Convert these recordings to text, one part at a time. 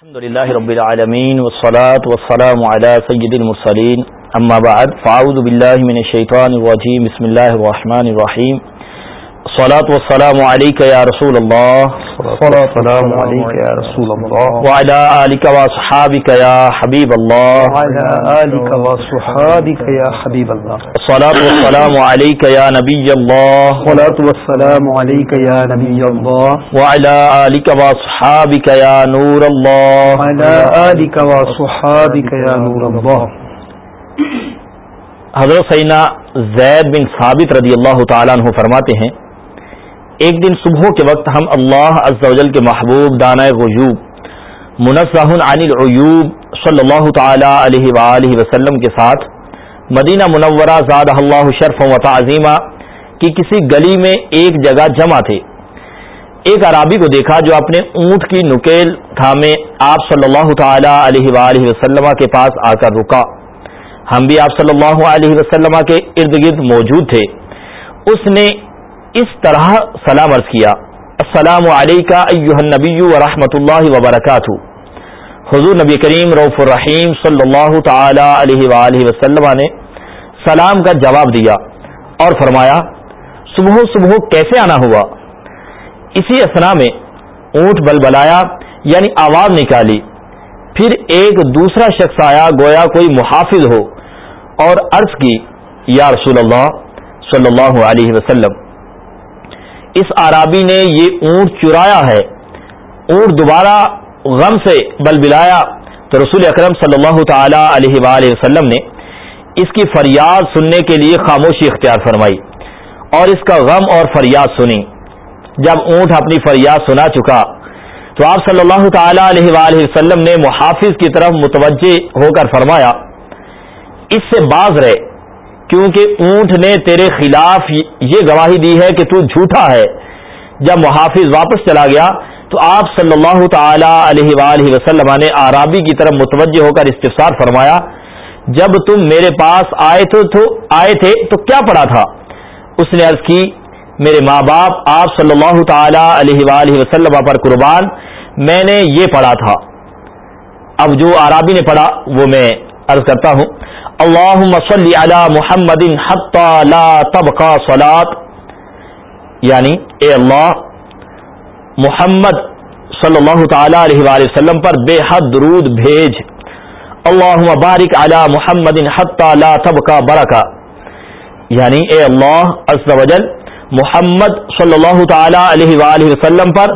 الحمد لله رب العالمين والصلاة والسلام على سيد المرسلين. أما بعد، فأعوذ بالله من الشيطان الرجيم. بسم الله الرحمن الرحيم. الصلاة والسلام عليك يا رسول عليك يا رسول الله. وعلى آلك وصحابك وعلى آلك الصلاة والسلام الصلاة والسلام الله. وعلى آلك وصحابك يا نور الله. وعلى آلك وصحابك يا نور الله. حضرت سینا زید بن ثابت رضی اللہ تعالیٰ عنہ فرماتے ہیں ایک دن صبح کے وقت ہم اللہ عز و جل کے محبوب دانہ غیوب منزہ عن العیوب صلی اللہ تعالی علیہ وآلہ وسلم کے ساتھ مدینہ منورہ زاد اللہ شرف و تعظیمہ کی کسی گلی میں ایک جگہ جمع تھے۔ ایک عرابی کو دیکھا جو اپنے اونٹ کی نکیل تھامے آپ صلی اللہ تعالی علیہ وآلہ وسلم کے پاس آ کر رکا۔ ہم بھی آپ صلی اللہ علیہ وسلم کے ارد گرد موجود تھے۔ اس نے اس طرح سلام عرض کیا، السلام علیکہ ایوہ النبی و رحمۃ اللہ وبرکاتہ۔ حضور نبی کریم رعف الرحیم صلی اللہ تعالی علیہ وآلہ وسلم نے سلام کا جواب دیا اور فرمایا، صبح صبح کیسے آنا ہوا؟ اسی اسنا میں اونٹ بل بلایا یعنی آواز نکالی۔ پھر ایک دوسرا شخص آیا، گویا کوئی محافظ ہو اور عرض کی، یا رسول اللہ صلی اللہ علیہ وسلم اس آرابی نے یہ اونٹ چرایا ہے۔ اونٹ دوبارہ غم سے بل بلایا۔ تو رسول اکرم صلی اللہ تعالی علیہ وآلہ وسلم نے اس کی فریاد سننے کے لیے خاموشی اختیار فرمائی اور اس کا غم اور فریاد سنی۔ جب اونٹ اپنی فریاد سنا چکا، تو آپ صلی اللہ تعالی علیہ وآلہ وسلم نے محافظ کی طرف متوجہ ہو کر فرمایا، اس سے باز رہے۔ کیونکہ اونٹ نے تیرے خلاف یہ گواہی دی ہے کہ تو جھوٹا ہے۔ جب محافظ واپس چلا گیا تو آپ صلی اللہ تعالی علیہ وآلہ وسلم نے آرابی کی طرف متوجہ ہو کر استفسار فرمایا جب تم میرے پاس آئے تو, تو آئے تھے تو کیا پڑھا تھا؟ اس نے عرض کی میرے ماں باپ آپ صلی اللہ تعالی علیہ وآلہ وسلم پر قربان میں نے یہ پڑھا تھا۔ اب جو آرابی نے پڑھا وہ میں عرض کرتا ہوں اللہم صلی علی محمد حتی لا تبقى صلاة یعنی اے اللہ، محمد صلی اللہ تعالی علیہ وآلہ وسلم پر بے حد درود بھیج۔ اللہم بارک علی محمد حتی لا تبقى برکا یعنی اے اللہ عز و جل، محمد صلی اللہ تعالی علیہ وآلہ وسلم پر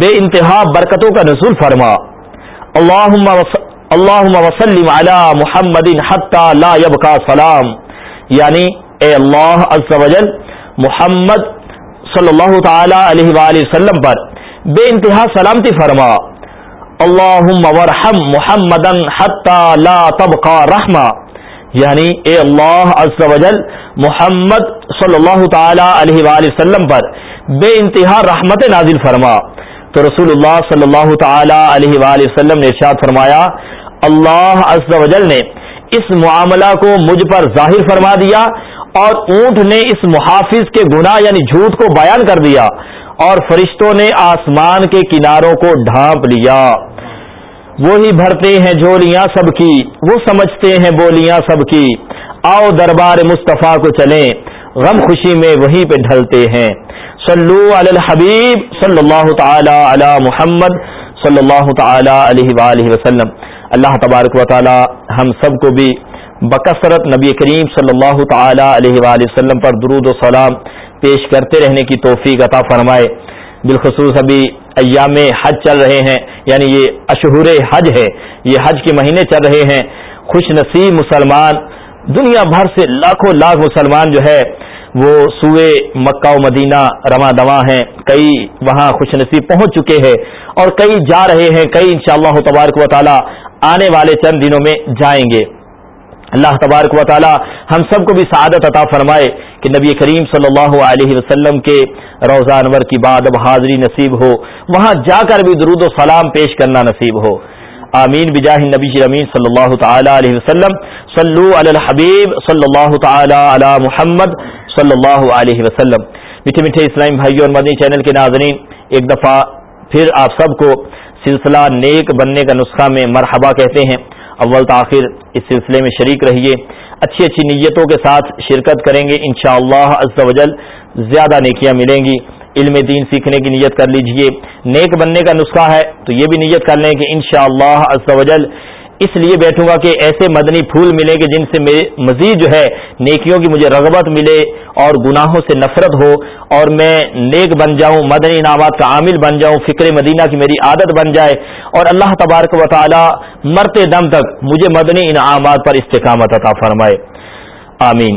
بے انتہا برکتوں کا نزول فرما۔ اللہم اللہ وسلم علی محمد حتی لا یبقى سلام. یعنی اے اللہ عز و جل، محمد صلی اللہ تعالی علیہ وآلہ وسلم پر بے انتہا سلامتی فرما. اللہم ورحم محمدا حتی لا تبقى رحمہ یعنی اے اللہ عز و جل، محمد صلی اللہ تعالی علیہ وآلہ وسلم پر بے انتہا رحمت نازل فرما. تو رسول اللہ صلی اللہ تعالی علیہ وآلہ وسلم نے ارشاد فرمایا، اللہ عز و جل نے اس معاملہ کو مجھ پر ظاہر فرما دیا اور اونٹ نے اس محافظ کے گناہ یعنی جھوٹ کو بیان کر دیا اور فرشتوں نے آسمان کے کناروں کو ڈھانپ لیا۔ وہی بھرتے ہیں جھولیاں سب کی، وہ سمجھتے ہیں بولیاں سب کی۔ آؤ دربار مصطفیٰ کو چلیں، غم خوشی میں وہیں پہ ڈھلتے ہیں۔ صلو علی الحبیب صلی اللہ تعالی علی محمد صلی اللہ تعالی علیہ وآلہ وسلم۔ اللہ تبارک و تعالی ہم سب کو بھی بکثرت نبی کریم صلی اللہ تعالی علیہ وآلہ وسلم پر درود و سلام پیش کرتے رہنے کی توفیق عطا فرمائے۔ بالخصوص ابھی ایام حج چل رہے ہیں یعنی یہ اشہور حج ہے، یہ حج کے مہینے چل رہے ہیں۔ خوش نصیب مسلمان، دنیا بھر سے لاکھوں لاکھ مسلمان جو ہے وہ سوئے مکہ و مدینہ رواں دواں ہیں، کئی وہاں خوش نصیب پہنچ چکے ہیں اور کئی جا رہے ہیں، کئی انشاءاللہ تبارک و تعالی آنے والے چند دنوں میں جائیں گے۔ اللہ تبارک و تعالی ہم سب کو بھی سعادت عطا فرمائے کہ نبی کریم صلی اللہ علیہ وسلم کے روزہ انور کی بعد اب حاضری نصیب ہو، وہاں جا کر بھی درود و سلام پیش کرنا نصیب ہو۔ آمین۔ بجاہ نبی امین صلی اللہ تعالی علیہ وسلم۔ صلو علی الحبیب صلی اللہ تعالی علی محمد صلی اللہ علیہ وسلم۔ میٹھے میٹھے اسلام بھائیوں اور مدنی چینل کے ناظرین، ایک دفعہ پھر آپ سب کو سلسلہ نیک بننے کا نسخہ میں مرحبا کہتے ہیں۔ اول تاخیر اس سلسلے میں شریک رہیے۔ اچھی اچھی نیتوں کے ساتھ شرکت کریں گے انشاءاللہ شاء اللہ زیادہ نیکیاں ملیں گی۔ علم دین سیکھنے کی نیت کر لیجیے۔ نیک بننے کا نسخہ ہے تو یہ بھی نیت کر لیں کہ انشاءاللہ شاء اللہ اس لیے بیٹھوں گا کہ ایسے مدنی پھول ملیں کہ جن سے میرے مزید جو ہے نیکیوں کی مجھے رغبت ملے اور گناہوں سے نفرت ہو اور میں نیک بن جاؤں، مدنی انعامات کا عامل بن جاؤں، فکر مدینہ کی میری عادت بن جائے اور اللہ تبارک و تعالی مرتے دم تک مجھے مدنی انعامات پر استقامت عطا فرمائے۔ آمین۔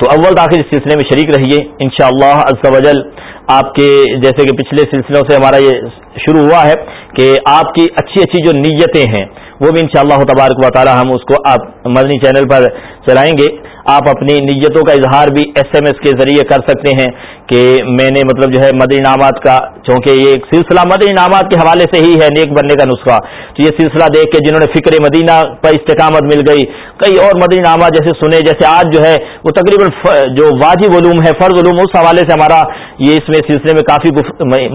تو اول داخل اس سلسلے میں شریک رہیے۔ انشاءاللہ شاء اللہ آپ کے جیسے کہ پچھلے سلسلوں سے ہمارا یہ شروع ہوا ہے کہ آپ کی اچھی اچھی جو نیتیں ہیں وہ بھی انشاءاللہ شاء اللہ تبارک و تعالی ہم اس کو آپ مدنی چینل پر چلائیں گے۔ آپ اپنی نیتوں کا اظہار بھی ایس ایم ایس کے ذریعے کر سکتے ہیں کہ میں نے مطلب جو ہے مدنی انعامات کا، چونکہ یہ ایک سلسلہ مدنی انعامات کے حوالے سے ہی ہے نیک بننے کا نسخہ۔ تو یہ سلسلہ دیکھ کے جنہوں نے فکر مدینہ پر استقامت مل گئی، کئی اور مدنی انعامات جیسے سنے، جیسے آج جو ہے وہ تقریباً جو واجب علوم ہے فرض علوم، اس حوالے سے ہمارا یہ اس میں سلسلے میں کافی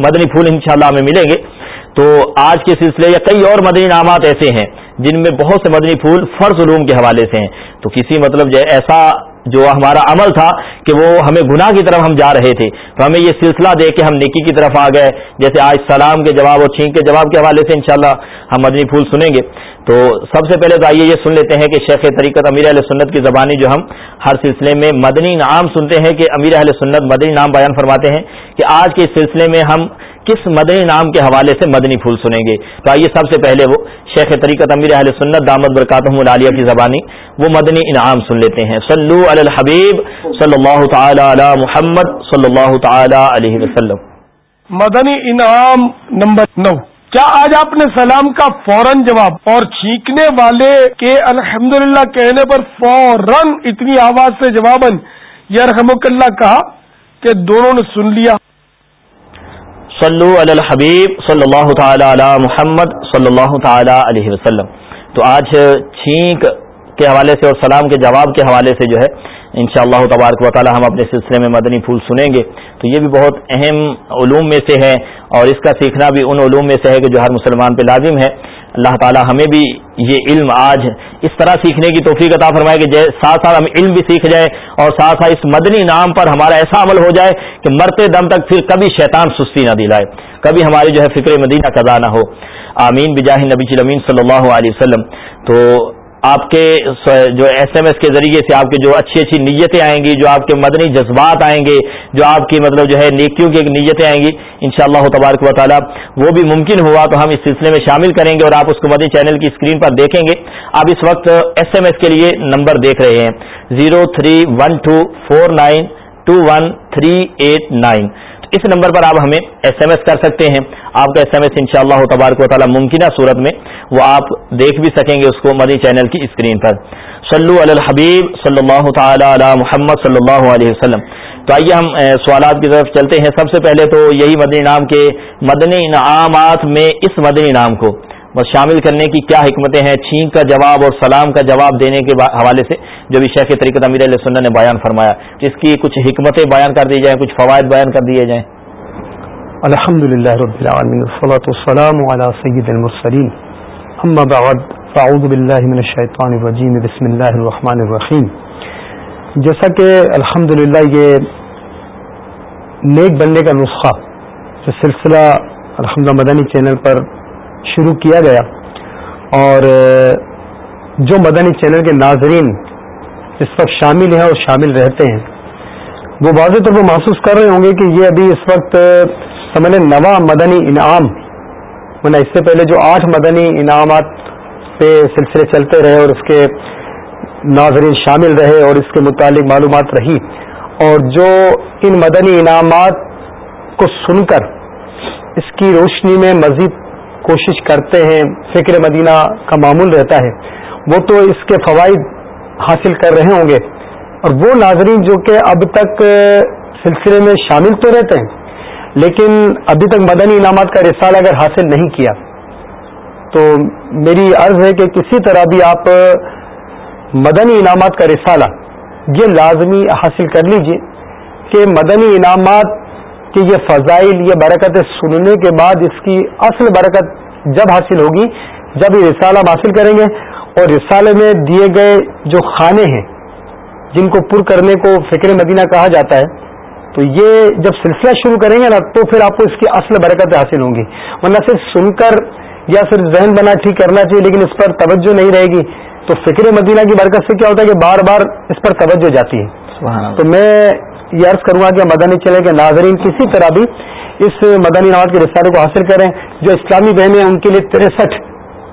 مدنی پھول انشاءاللہ ہمیں ملیں گے۔ تو آج کے سلسلے یا کئی اور مدنی انعامات ایسے ہیں جن میں بہت سے مدنی پھول فرض علوم کے حوالے سے ہیں۔ تو کسی مطلب جو ایسا جو ہمارا عمل تھا کہ وہ ہمیں گناہ کی طرف ہم جا رہے تھے، تو ہمیں یہ سلسلہ دے کے ہم نکی کی طرف آ گئے۔ جیسے آج سلام کے جواب اور چھینک کے جواب کے حوالے سے انشاءاللہ ہم مدنی پھول سنیں گے۔ تو سب سے پہلے تو آئیے یہ سن لیتے ہیں کہ شیخ طریقت امیر علیہ سنت کی زبانی جو ہم ہر سلسلے میں مدنی نام سنتے ہیں کہ امیر اہل سنت مدنی نام بیان فرماتے ہیں کہ آج کے سلسلے میں ہم کس مدنی نام کے حوالے سے مدنی پھول سنیں گے؟ تو آئیے سب سے پہلے وہ شیخ طریقت امیر اہل سنت دامد برکاتہم العالیہ کی زبانی وہ مدنی انعام سن لیتے ہیں۔ صلو علی الحبیب صلی اللہ تعالی علی محمد صلی اللہ تعالی علیہ وسلم۔ مدنی انعام نمبر نو۔ کیا آج آپ نے سلام کا فوراً جواب اور چھینکنے والے کے الحمدللہ کہنے پر فوراً اتنی آواز سے جواباً یا رحمک اللہ کہا کہ دونوں نے سن لیا؟ صلو علی الحبیب صلی اللہ تعالی علی محمد صلی اللہ تعالی علیہ وسلم۔ تو آج چھینک کے حوالے سے اور سلام کے جواب کے حوالے سے جو ہے، انشاءاللہ اللہ تبارک و تعالی ہم اپنے سلسلے میں مدنی پھول سنیں گے۔ تو یہ بھی بہت اہم علوم میں سے ہے اور اس کا سیکھنا بھی ان علوم میں سے ہے کہ جو ہر مسلمان پہ لازم ہے۔ اللہ تعالی ہمیں بھی یہ علم آج اس طرح سیکھنے کی توفیق عطا فرمائے کہ ساتھ ساتھ ہم علم بھی سیکھ جائے اور ساتھ ساتھ اس مدنی نام پر ہمارا ایسا عمل ہو جائے کہ مرتے دم تک پھر کبھی شیطان سستی نہ دلائے، کبھی ہماری جو ہے فکر مدینہ قضا نہ ہو۔ آمین، بجاہ نبی جی امین صلی اللہ علیہ وسلم۔ تو آپ کے جو ایس ایم ایس کے ذریعے سے آپ کے جو اچھی اچھی نیتیں آئیں گی، جو آپ کے مدنی جذبات آئیں گے، جو آپ کی مطلب جو ہے نیکیوں کی ایک نیتیں آئیں گی ان شاء اللہ تبارک و تعالیٰ وہ بھی ممکن ہوا تو ہم اس سلسلے میں شامل کریں گے اور آپ اس کو مدنی چینل کی اسکرین پر دیکھیں گے۔ آپ اس وقت ایس ایم ایس کے لیے نمبر دیکھ رہے ہیں۔ Zero three one two four nine two one three eight nine. اس نمبر پر آپ ہمیں ایس ایم ایس کر سکتے ہیں۔ آپ کا ایس ایم ایس ان شاء اللہ تبارک و تعالیٰ ممکنہ صورت میں۔ وہ آپ دیکھ بھی سکیں گے اس کو مدی چینل کی اسکرین پر۔ صلو علی الحبیب صلی اللہ تعالی علی محمد صلی اللہ علیہ وسلم۔ تو آئیے ہم سوالات کی طرف چلتے ہیں۔ سب سے پہلے تو یہی مدنی نام کے مدنی انعامات میں اس مدنی نام کو بس شامل کرنے کی کیا حکمتیں ہیں؟ چھینک کا جواب اور سلام کا جواب دینے کے حوالے سے جو بھی شیخ طریقت امیر علیہ سنہ نے بیان فرمایا۔ جس کی کچھ حکمتیں بیان کر دی جائیں، کچھ فوائد بیان کر دیے جائیں۔ الحمد للہ رب العالمین والسلام علی سید المرسلین۔ اما بعد فاعوذ باللہ من الشیطان الرجیم بسم اللہ الرحمن الرحیم جیسا کہ الحمد یہ نیک بننے کا نسخہ، جو سلسلہ الحمد مدنی چینل پر شروع کیا گیا، اور جو مدنی چینل کے ناظرین اس وقت شامل ہیں اور شامل رہتے ہیں، وہ واضح طور پر محسوس کر رہے ہوں گے کہ یہ ابھی اس وقت سمجھ نواں مدنی انعام ورنہ اس سے پہلے جو آٹھ مدنی انعامات پہ سلسلے چلتے رہے اور اس کے ناظرین شامل رہے اور اس کے متعلق معلومات رہی اور جو ان مدنی انعامات کو سن کر اس کی روشنی میں مزید کوشش کرتے ہیں، فکر مدینہ کا معمول رہتا ہے، وہ تو اس کے فوائد حاصل کر رہے ہوں گے۔ اور وہ ناظرین جو کہ اب تک سلسلے میں شامل تو رہتے ہیں لیکن ابھی تک مدنی انعامات کا رسالہ اگر حاصل نہیں کیا، تو میری عرض ہے کہ کسی طرح بھی آپ مدنی انعامات کا رسالہ یہ لازمی حاصل کر لیجیے کہ مدنی انعامات کہ یہ فضائل، یہ برکت سننے کے بعد اس کی اصل برکت جب حاصل ہوگی، جب یہ رسالہ ہم حاصل کریں گے اور رسالے میں دیے گئے جو خانے ہیں، جن کو پر کرنے کو فکر مدینہ کہا جاتا ہے تو یہ جب سلسلہ شروع کریں گے نا تو پھر آپ کو اس کی اصل برکت حاصل ہوں گی۔ ورنہ صرف سن کر یا صرف ذہن بنا ٹھیک کرنا چاہیے لیکن اس پر توجہ نہیں رہے گی۔ تو فکر مدینہ کی برکت سے کیا ہوتا ہے کہ بار بار اس پر توجہ جاتی ہے۔ تو میں یہ عرض کروں گا کہ مدنی چلے کے ناظرین کسی طرح بھی اس مدنی انعامات کے رسالے کو حاصل کریں جو اسلامی بہنیں ان کے لیے تریسٹھ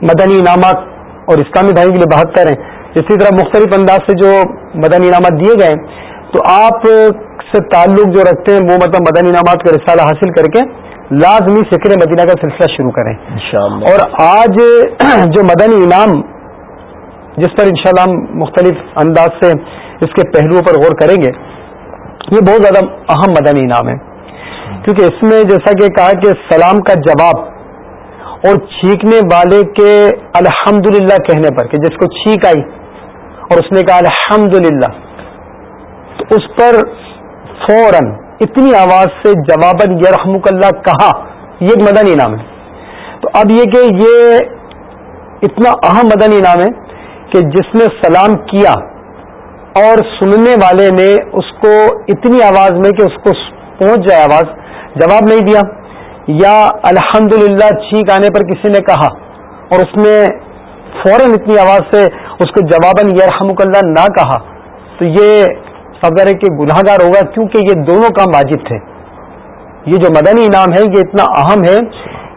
مدنی انعامات اور اسلامی بھائی کے لیے بہتر ہیں۔ اسی طرح مختلف انداز سے جو مدنی انعامات دیے گئے تو آپ سے تعلق جو رکھتے ہیں وہ مطلب مدنی انعامات کا رسالہ حاصل کر کے لازمی فکر مدینہ کا سلسلہ شروع کریں۔ اور آج جو مدنی انعام جس پر انشاءاللہ ہم مختلف انداز سے اس کے پہلوؤں پر غور کریں گے یہ بہت زیادہ اہم مدنی انعام ہے کیونکہ اس میں جیسا کہ کہا کہ سلام کا جواب اور چھینکنے والے کے الحمد کہنے پر کہ جس کو چھینک آئی اور اس نے کہا الحمد تو اس پر فوراً اتنی آواز سے جواباً یرحمک اللہ کہا، یہ ایک مدنی انعام ہے۔ تو اب یہ کہ یہ اتنا اہم مدنی انعام ہے کہ جس نے سلام کیا اور سننے والے نے اس کو اتنی آواز میں کہ اس کو پہنچ جائے آواز، جواب نہیں دیا۔ یا الحمد للہ چھینک آنے پر کسی نے کہا اور اس نے فوراً اتنی آواز سے اس کو جواباً یہ رحمک اللہ نہ کہا، تو یہ اگر کہ گناہ گار ہوگا کیونکہ یہ دونوں کام واجب تھے۔ یہ جو مدنی انعام ہے یہ اتنا اہم ہے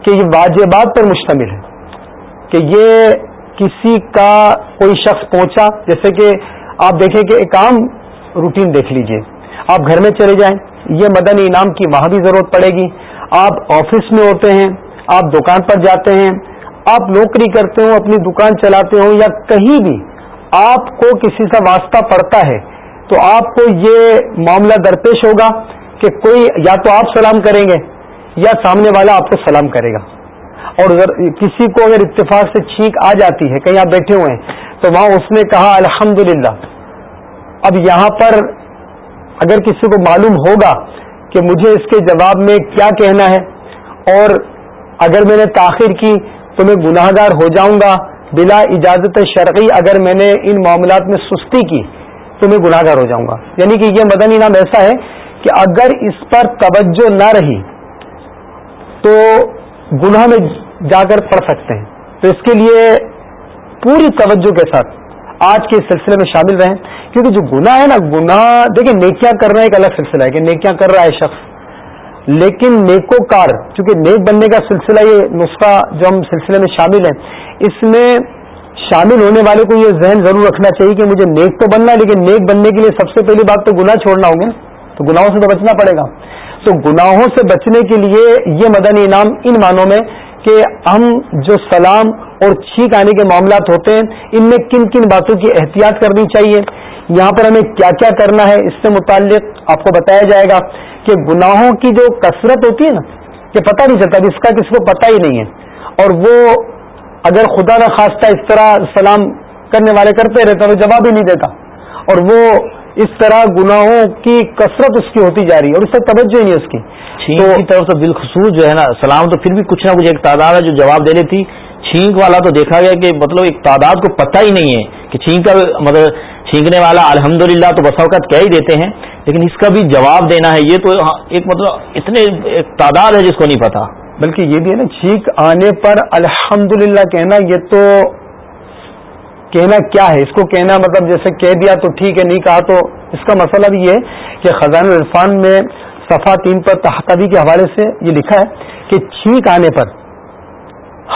کہ یہ واجبات پر مشتمل ہے کہ یہ کسی کا کوئی شخص پہنچا، جیسے کہ آپ دیکھیں کہ ایک عام روٹین دیکھ لیجیے۔ آپ گھر میں چلے جائیں، یہ مدنی انعام کی وہاں بھی ضرورت پڑے گی۔ آپ آفس میں ہوتے ہیں، آپ دکان پر جاتے ہیں، آپ نوکری کرتے ہوں، اپنی دکان چلاتے ہوں، یا کہیں بھی آپ کو کسی سے واسطہ پڑتا ہے تو آپ کو یہ معاملہ درپیش ہوگا کہ کوئی یا تو آپ سلام کریں گے یا سامنے والا آپ کو سلام کرے گا۔ اور اگر کسی کو اگر اتفاق سے چھینک آ جاتی ہے، کہیں آپ بیٹھے ہوئے ہیں، تو وہاں اس نے کہا الحمد اب یہاں پر اگر کسی کو معلوم ہوگا کہ مجھے اس کے جواب میں کیا کہنا ہے، اور اگر میں نے تاخیر کی، تو میں گناہ گار ہو جاؤں گا۔ بلا اجازت شرعی اگر میں نے ان معاملات میں سستی کی تو میں گناہ گار ہو جاؤں گا۔ یعنی کہ یہ مدنی نام ایسا ہے کہ اگر اس پر توجہ نہ رہی تو گناہ میں جا کر پڑھ سکتے ہیں۔ تو اس کے لیے پوری توجہ کے ساتھ آج کے سلسلے میں شامل رہیں۔ کیونکہ جو گناہ ہے نا، گناہ، دیکھیں نیکیاں کرنا ایک الگ سلسلہ ہے کہ نیکیاں کر رہا ہے شخص۔ لیکن نیکو کار چونکہ نیک بننے کا سلسلہ یہ نسخہ جو ہم سلسلے میں شامل ہیں، اس میں شامل ہونے والے کو یہ ذہن ضرور رکھنا چاہیے کہ مجھے نیک تو بننا ہے، لیکن نیک بننے کے لیے سب سے پہلی بات تو گناہ چھوڑنا ہوگا۔ تو گناہوں سے تو بچنا پڑے گا۔ تو گناہوں سے بچنے کے لیے یہ مدنی انعام ان معنوں میں کہ ہم جو سلام اور چھینک آنے کے معاملات ہوتے ہیں، ان میں کن کن باتوں کی احتیاط کرنی چاہیے۔ یہاں پر ہمیں کیا کیا کرنا ہے، اس سے متعلق آپ کو بتایا جائے گا کہ گناہوں کی جو کثرت ہوتی ہے نا، کہ پتہ نہیں چلتا اس کا کسی کو پتہ ہی نہیں ہے۔ اور وہ اگر خدا نہ خواستہ اس طرح سلام کرنے والے کرتے رہتے تو جواب ہی نہیں دیتا۔ اور وہ اس طرح گناہوں کی کثرت اس کی ہوتی جا رہی ہے اور اس سے توجہ نہیں ہے اس کی۔ چھینک کی طرف سے بالخصوص جو ہے نا سلام تو پھر بھی کچھ نہ کچھ ایک تعداد ہے جو جواب دے رہی تھی چھینک والا تو دیکھا گیا کہ مطلب ایک تعداد کو پتہ ہی نہیں ہے کہ چھینک کا مطلب چھینکنے والا الحمد للہ تو بس اوقات کہہ ہی دیتے ہیں لیکن اس کا بھی جواب دینا ہے۔ یہ تو ایک مطلب اتنے ایک تعداد ہے جس کو نہیں پتا بلکہ یہ بھی ہے نا چھینک آنے پر الحمد کہنا یہ تو کہنا کیا ہے؟ اس کو کہنا مطلب جیسے کہہ دیا تو ٹھیک ہے نہیں کہا تو اس کا مسئلہ بھی یہ ہے کہ خزان الرفان میں صفا تین پر تحتبی کے حوالے سے یہ لکھا ہے کہ چھینک آنے پر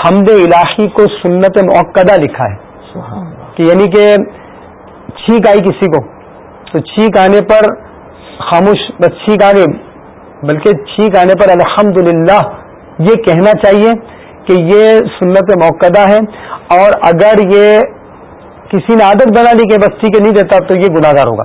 حمد الہی کو سنت موقع لکھا ہے۔ کہ یعنی کہ چھینک آئی کسی کو۔ تو چھینک آنے پر خاموش بس چھینک آنے بلکہ چھینک آنے پر الحمد یہ کہنا چاہیے کہ یہ سنت موقع ہے اور اگر یہ کسی نے عادت بنا لی کہ بس ٹھیک ہے نہیں دیتا تو یہ گناہ گار ہوگا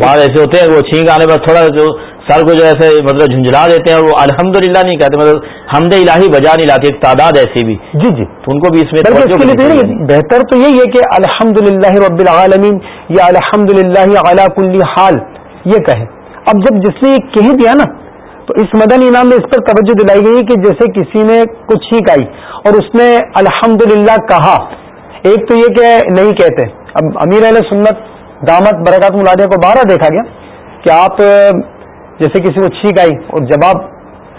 بعض ایسے ہوتے ہیں وہ چھینک آنے پر تھوڑا جو سر کو جو ایسے مطلب جھنجھلا دیتے ہیں اور وہ الحمد نہیں کہتے مطلب حمد الہی بجا نہیں لاتے ایک تعداد ایسی بھی۔ جی جی۔ تو ان کو بھی اس میں بہتر تو یہی ہے کہ الحمد للہ رب العالمین یا الحمد للہ اعلیٰ کل حال یہ کہے۔ اب جب جس نے یہ کہہ دیا نا تو اس مدن انعام میں اس پر توجہ دلائی گئی کہ جیسے کسی نے کچھ چھینک آئی اور اس نے الحمد کہا۔ ایک تو یہ کہ نہیں کہتے۔ اب امیر علیہ سنت دامت برکات ملادیہ کو بارہ دیکھا گیا کہ آپ جیسے کسی کو چھینک آئی اور جواب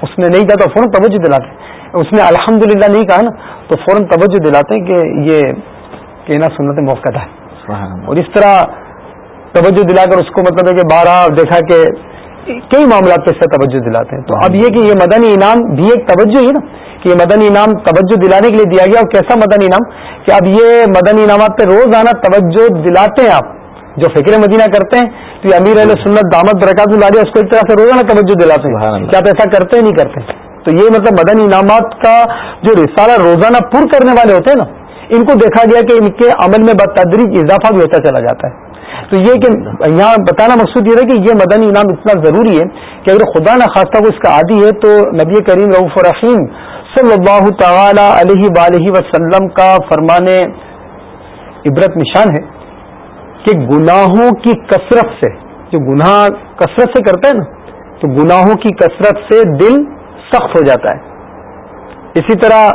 اس نے نہیں کہا تو فوراً توجہ دلاتے۔ اس نے الحمد نہیں کہا نا تو فوراً توجہ دلاتے ہیں کہ یہ کہنا سنت موقع ہے۔ اور اس طرح توجہ دلا کر اس کو مطلب ہے کہ بارہ دیکھا کہ کئی معاملات پہ اس سے توجہ دلاتے ہیں۔ تو اب یہ کہ یہ مدنی انعام بھی ایک توجہ ہی نا کہ یہ مدنی انعام توجہ دلانے کے لیے دیا گیا اور کیسا مدنی انعام؟ کہ اب یہ مدنی انعامات پہ روزانہ توجہ دلاتے ہیں آپ جو فکر مدینہ کرتے ہیں تو یہ امیر علیہ سنت دامت برکات اللہ اس کو ایک طرح سے روزانہ توجہ دلاتے ہیں۔ کیا آپ ایسا کرتے نہیں کرتے۔ تو یہ مطلب مدنی انعامات کا جو رسالہ روزانہ پر کرنے والے ہوتے ہیں نا ان کو دیکھا گیا کہ ان کے عمل میں بتدریج اضافہ بھی ہوتا چلا جاتا ہے۔ تو یہ کہ یہاں بتانا مقصود یہ ہے کہ یہ مدنی انعام اتنا ضروری ہے کہ اگر خدا نخواستہ کو اس کا عادی ہے تو نبی کریم رعف الرحیم صلی اللہ تعالی علیہ وسلم کا فرمانے عبرت نشان ہے کہ گناہوں کی کثرت سے، جو گناہ کثرت سے کرتا ہے نا، تو گناہوں کی کثرت سے دل سخت ہو جاتا ہے۔ اسی طرح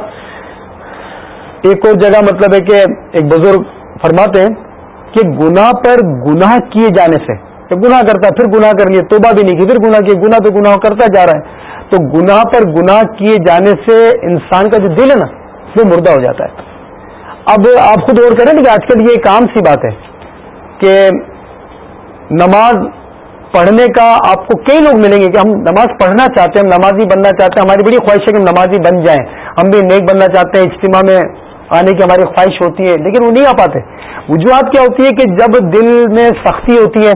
ایک اور جگہ مطلب ہے کہ ایک بزرگ فرماتے ہیں کہ گناہ پر گناہ کیے جانے سے کہ گناہ کرتا ہے، پھر گناہ کر لیے، توبہ بھی نہیں کی، پھر گناہ کیے، گناہ تو گناہ کرتا جا رہا ہے۔ تو گناہ پر گناہ کیے جانے سے انسان کا جو دل ہے نا، وہ مردہ ہو جاتا ہے۔ اب آپ خود اور کریں کہ آج کل یہ ایک عام سی بات ہے کہ نماز پڑھنے کا آپ کو کئی لوگ ملیں گے کہ ہم نماز پڑھنا چاہتے ہیں، ہم نمازی بننا چاہتے ہیں، ہماری بڑی خواہش ہے کہ ہم نمازی بن جائیں۔ ہم بھی نیک بننا چاہتے ہیں، اجتماع میں آنے کی ہماری خواہش ہوتی ہے، لیکن وہ نہیں آ پاتے۔ وجوہات کیا ہوتی ہے کہ جب دل میں سختی ہوتی ہے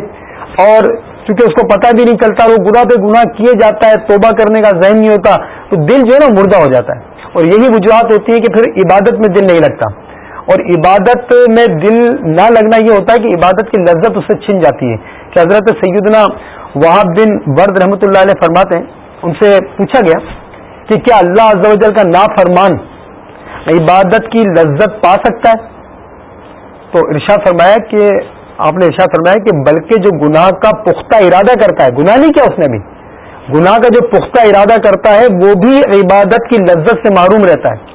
اور چونکہ اس کو پتہ بھی نہیں چلتا، وہ گناہ پہ گناہ کیے جاتا ہے، توبہ کرنے کا ذہن نہیں ہوتا، تو دل جو ہے نا مردہ ہو جاتا ہے۔ اور یہی وجوہات ہوتی ہے کہ پھر عبادت میں دل نہیں لگتا۔ اور عبادت میں دل نہ لگنا یہ ہوتا ہے کہ عبادت کی لذت اسے چھن جاتی ہے۔ کہ حضرت سیدنا وہاب بن ورد رحمۃ اللہ علیہ فرماتے ہیں، ان سے پوچھا گیا کہ کیا اللہ عز و جل کا نا فرمان عبادت کی لذت پا سکتا ہے؟ تو ارشاد فرمایا کہ آپ نے ارشاد فرمایا کہ بلکہ جو گناہ کا پختہ ارادہ کرتا ہے گناہ نہیں کیا اس نے بھی؟ گناہ کا جو پختہ ارادہ کرتا ہے وہ بھی عبادت کی لذت سے معروم رہتا ہے۔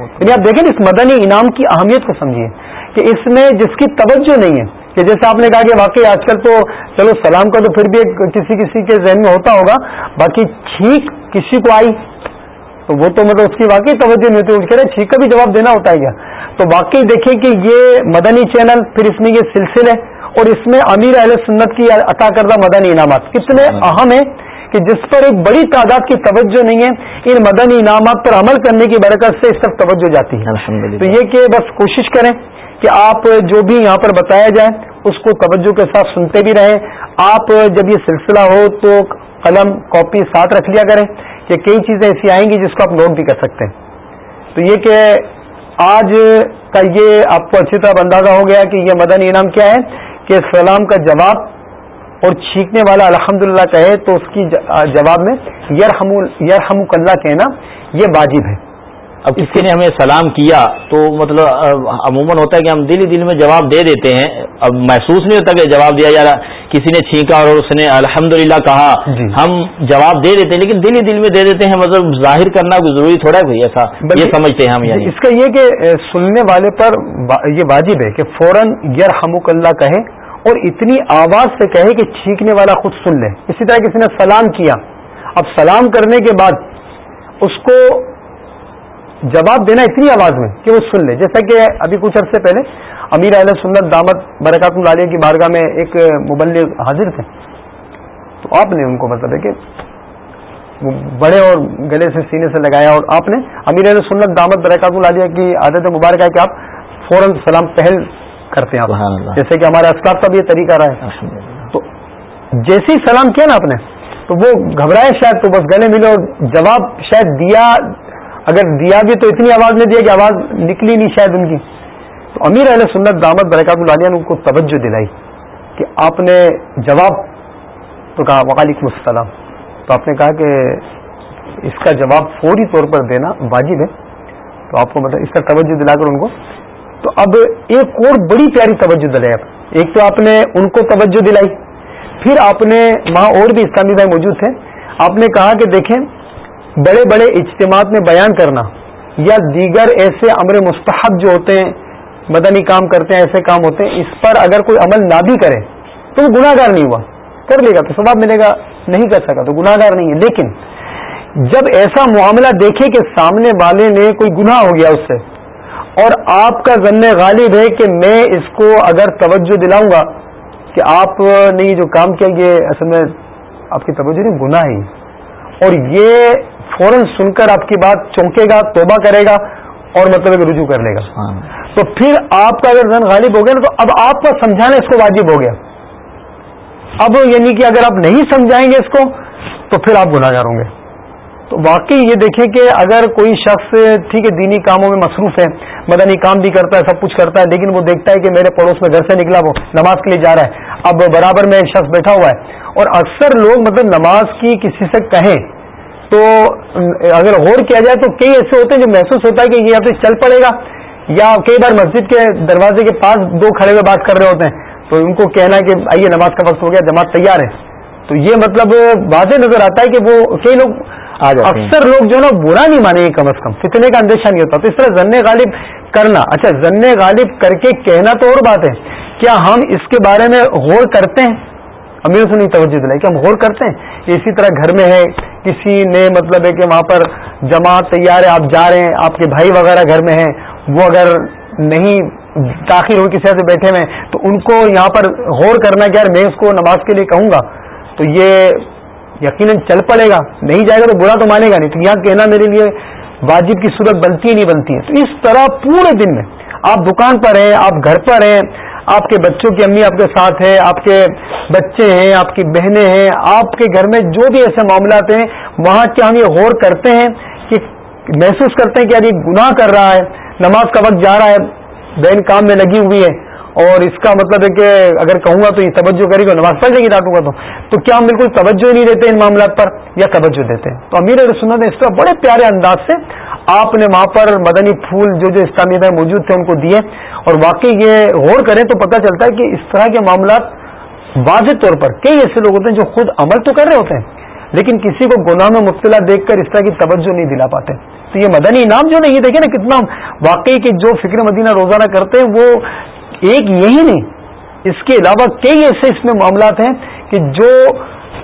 یعنی آپ دیکھیں اس مدنی انعام کی اہمیت کو سمجھیے کہ اس میں جس کی توجہ نہیں ہے کہ جیسے آپ نے کہا کہ واقعی آج کل تو چلو سلام کا تو پھر بھی کسی کسی کے ذہن میں ہوتا ہوگا باقی چھینک کسی کو آئی تو وہ تو مطلب اس کی واقعی توجہ نہیں ہوتی کہہ رہے ٹھیک کا بھی جواب دینا ہوتا ہے کیا؟ تو واقعی دیکھیں کہ یہ مدنی چینل پھر اس میں یہ سلسلے اور اس میں امیر اہل سنت کی عطا کردہ مدنی انعامات۔ کتنے اہم ہیں کہ جس پر ایک بڑی تعداد کی توجہ نہیں ہے ان مدنی انعامات پر عمل کرنے کی برکت سے اس طرف توجہ جاتی ہے۔ تو یہ کہ بس کوشش کریں کہ آپ جو بھی یہاں پر بتایا جائے اس کو توجہ کے ساتھ سنتے بھی رہیں۔ آپ جب یہ سلسلہ ہو تو قلم کاپی ساتھ رکھ لیا کریں۔ کہ کئی چیزیں ایسی آئیں گی جس کو آپ نوٹ بھی کر سکتے ہیں۔ تو یہ کہ آج کا یہ آپ کو اچھی طرح اندازہ ہو گیا کہ یہ مدنی انعام کیا ہے کہ سلام کا جواب اور چھینکنے والا الحمد للہ کہے تو اس کی جواب میں یرحم یرحم اللہ کہنا یہ واجب ہے۔ اب کسی نے ہمیں سلام کیا تو مطلب عموماً ہوتا ہے کہ ہم دل ہی دل میں جواب دے دیتے ہیں۔ اب محسوس نہیں ہوتا کہ جواب دیا جا رہا۔ کسی نے چھینکا اور اس نے الحمد کہا۔ جی۔ ہم جواب دے دیتے ہیں لیکن دل ہی دل میں دے دیتے ہیں۔ مطلب ظاہر کرنا کوئی ضروری تھوڑا ہے ایسا؟ یہ سمجھتے ہیں ہم یعنی۔ اس کا یہ کہ سننے والے پر یہ واجب ہے کہ فوراً یر اللہ کہے اور اتنی آواز سے کہے کہ چھینکنے والا خود سن لے۔ اسی طرح کسی نے سلام کیا۔ اب سلام کرنے کے بعد اس کو جواب دینا اتنی آواز میں کہ وہ سن لے۔ جیسا کہ ابھی کچھ عرصے پہلے امیر اہل سنت دامت برکات العالیہ کی بارگاہ میں ایک مبلغ حاضر تھے۔ تو آپ نے ان کو مطلب ہے کہ بڑے اور گلے سے سینے سے لگایا اور آپ نے امیر اہل سنت دامت برکات العالیہ کی عادت مبارک ہے کہ آپ فوراً سلام پہل کرتے ہیں آپ۔ جیسے کہ ہمارے اسکاف کا بھی یہ طریقہ رہا ہے۔ تو جیسے ہی سلام کیا نا آپ نے تو وہ گھبرائے شاید تو بس گلے ملے اور جواب شاید دیا اگر دیا بھی تو اتنی آواز نہیں دیا کہ آواز نکلی نہیں شاید ان کی۔ تو امیر اہل سنت دامت برکات العالیہ نے ان کو توجہ دلائی کہ آپ نے جواب تو کہا، وعلیکم السلام۔ تو آپ نے کہا کہ اس کا جواب فوری طور پر دینا واجب ہے۔ تو آپ کو مطلب اس کا توجہ دلا کر ان کو۔ تو اب ایک اور بڑی پیاری توجہ دلائی آپ۔ ایک تو آپ نے ان کو توجہ دلائی۔ پھر آپ نے وہاں اور بھی اسلامی بھائی موجود تھے۔ آپ نے کہا کہ دیکھیں بڑے بڑے اجتماعات میں بیان کرنا یا دیگر ایسے امر مستحب جو ہوتے ہیں، مدنی کام کرتے ہیں، ایسے کام ہوتے ہیں، اس پر اگر کوئی عمل نہ بھی کرے تو وہ گناہ گار نہیں ہوا۔ کر لے گا تو ثواب ملے گا، نہیں کر سکا تو گناہ گار نہیں ہے۔ لیکن جب ایسا معاملہ دیکھے کہ سامنے والے نے کوئی گناہ ہو گیا اس سے اور آپ کا ذن غالب ہے کہ میں اس کو اگر توجہ دلاؤں گا کہ آپ نے یہ جو کام کیا، یہ اصل میں آپ کی توجہ نہیں، گناہ ہی۔ اور یہ فوراً سن کر آپ کی بات چونکے گا توبہ کرے گا اور مطلب ایک رجوع کر لے گا۔ تو پھر آپ کا اگر زن غالب ہو گیا نا تو اب آپ کا سمجھانا اس کو واجب ہو گیا۔ اب یعنی کہ اگر آپ نہیں سمجھائیں گے اس کو تو پھر آپ گناہ گار ہوں گے۔ تو واقعی یہ دیکھیں کہ اگر کوئی شخص ٹھیک ہے دینی کاموں میں مصروف ہے مدنی کام بھی کرتا ہے سب کچھ کرتا ہے لیکن وہ دیکھتا ہے کہ میرے پڑوس میں گھر سے نکلا وہ نماز کے لیے جا رہا ہے۔ اب برابر میں ایک شخص بیٹھا ہوا ہے اور اکثر لوگ مطلب نماز کی کسی سے کہیں۔ تو اگر غور کیا جائے تو کئی ایسے ہوتے ہیں جو محسوس ہوتا ہے کہ یہ آپ سے چل پڑے گا یا کئی بار مسجد کے دروازے کے پاس دو کھڑے ہوئے بات کر رہے ہوتے ہیں تو ان کو کہنا کہ آئیے نماز کا وقت ہو گیا جماعت تیار ہے۔ تو یہ مطلب واضح نظر آتا ہے کہ وہ کئی لوگ اکثر لوگ جو نا برا نہیں مانیں گے کم از کم فتنے کا اندیشہ نہیں ہوتا۔ تو اس طرح ضن غالب کرنا اچھا ضن غالب کر کے کہنا تو اور بات ہے۔ کیا ہم اس کے بارے میں غور کرتے ہیں؟ امیر سے نہیں توجہ دلائی کہ ہم غور کرتے ہیں۔ اسی طرح گھر میں ہے، کسی نے مطلب ہے کہ وہاں پر جماعت تیار ہے، آپ جا رہے ہیں، آپ کے بھائی وغیرہ گھر میں ہیں، وہ اگر نہیں تاخیر ہو کسی سے بیٹھے ہوئے تو ان کو یہاں پر غور کرنا کہ یار میں اس کو نماز کے لیے کہوں گا۔ تو یہ یقیناً چل پڑے گا۔ نہیں جائے گا تو برا تو مانے گا نہیں۔ تو یہاں کہنا میرے لیے واجب کی صورت بنتی ہے نہیں بنتی ہے۔ تو اس طرح پورے دن میں آپ دکان پر ہیں، آپ گھر پر ہیں آپ کے بچوں کی امی آپ کے ساتھ ہے آپ کے بچے ہیں، آپ کی بہنیں ہیں، آپ کے گھر میں جو بھی ایسے معاملات ہیں، وہاں کیا ہم یہ غور کرتے ہیں کہ محسوس کرتے ہیں کہ یار یہ گناہ کر رہا ہے، نماز کا وقت جا رہا ہے، بہن کام میں لگی ہوئی ہے اور اس کا مطلب ہے کہ اگر کہوں گا تو یہ توجہ کرے گا نماز پڑھ جائے گی ڈانٹوں گا تو۔ تو کیا ہم بالکل توجہ نہیں دیتے ان معاملات پر یا توجہ دیتے ہیں؟ تو امیر سنت نے اس طرح بڑے پیارے انداز سے آپ نے وہاں پر مدنی پھول جو جو اسلامی موجود تھے ان کو دیے اور واقعی یہ غور کریں تو پتہ چلتا ہے کہ اس طرح کے معاملات واضح طور پر کئی ایسے لوگ ہوتے ہیں جو خود عمل تو کر رہے ہوتے ہیں، لیکن کسی کو گناہ میں مبتلا دیکھ کر اس طرح کی توجہ نہیں دلا پاتے۔ تو یہ مدنی انعام جو نہیں، دیکھیں نا کتنا واقعی کہ جو فکر مدینہ روزانہ کرتے ہیں، وہ ایک یہی نہیں۔ اس کے علاوہ کئی ایسے اس میں معاملات ہیں کہ جو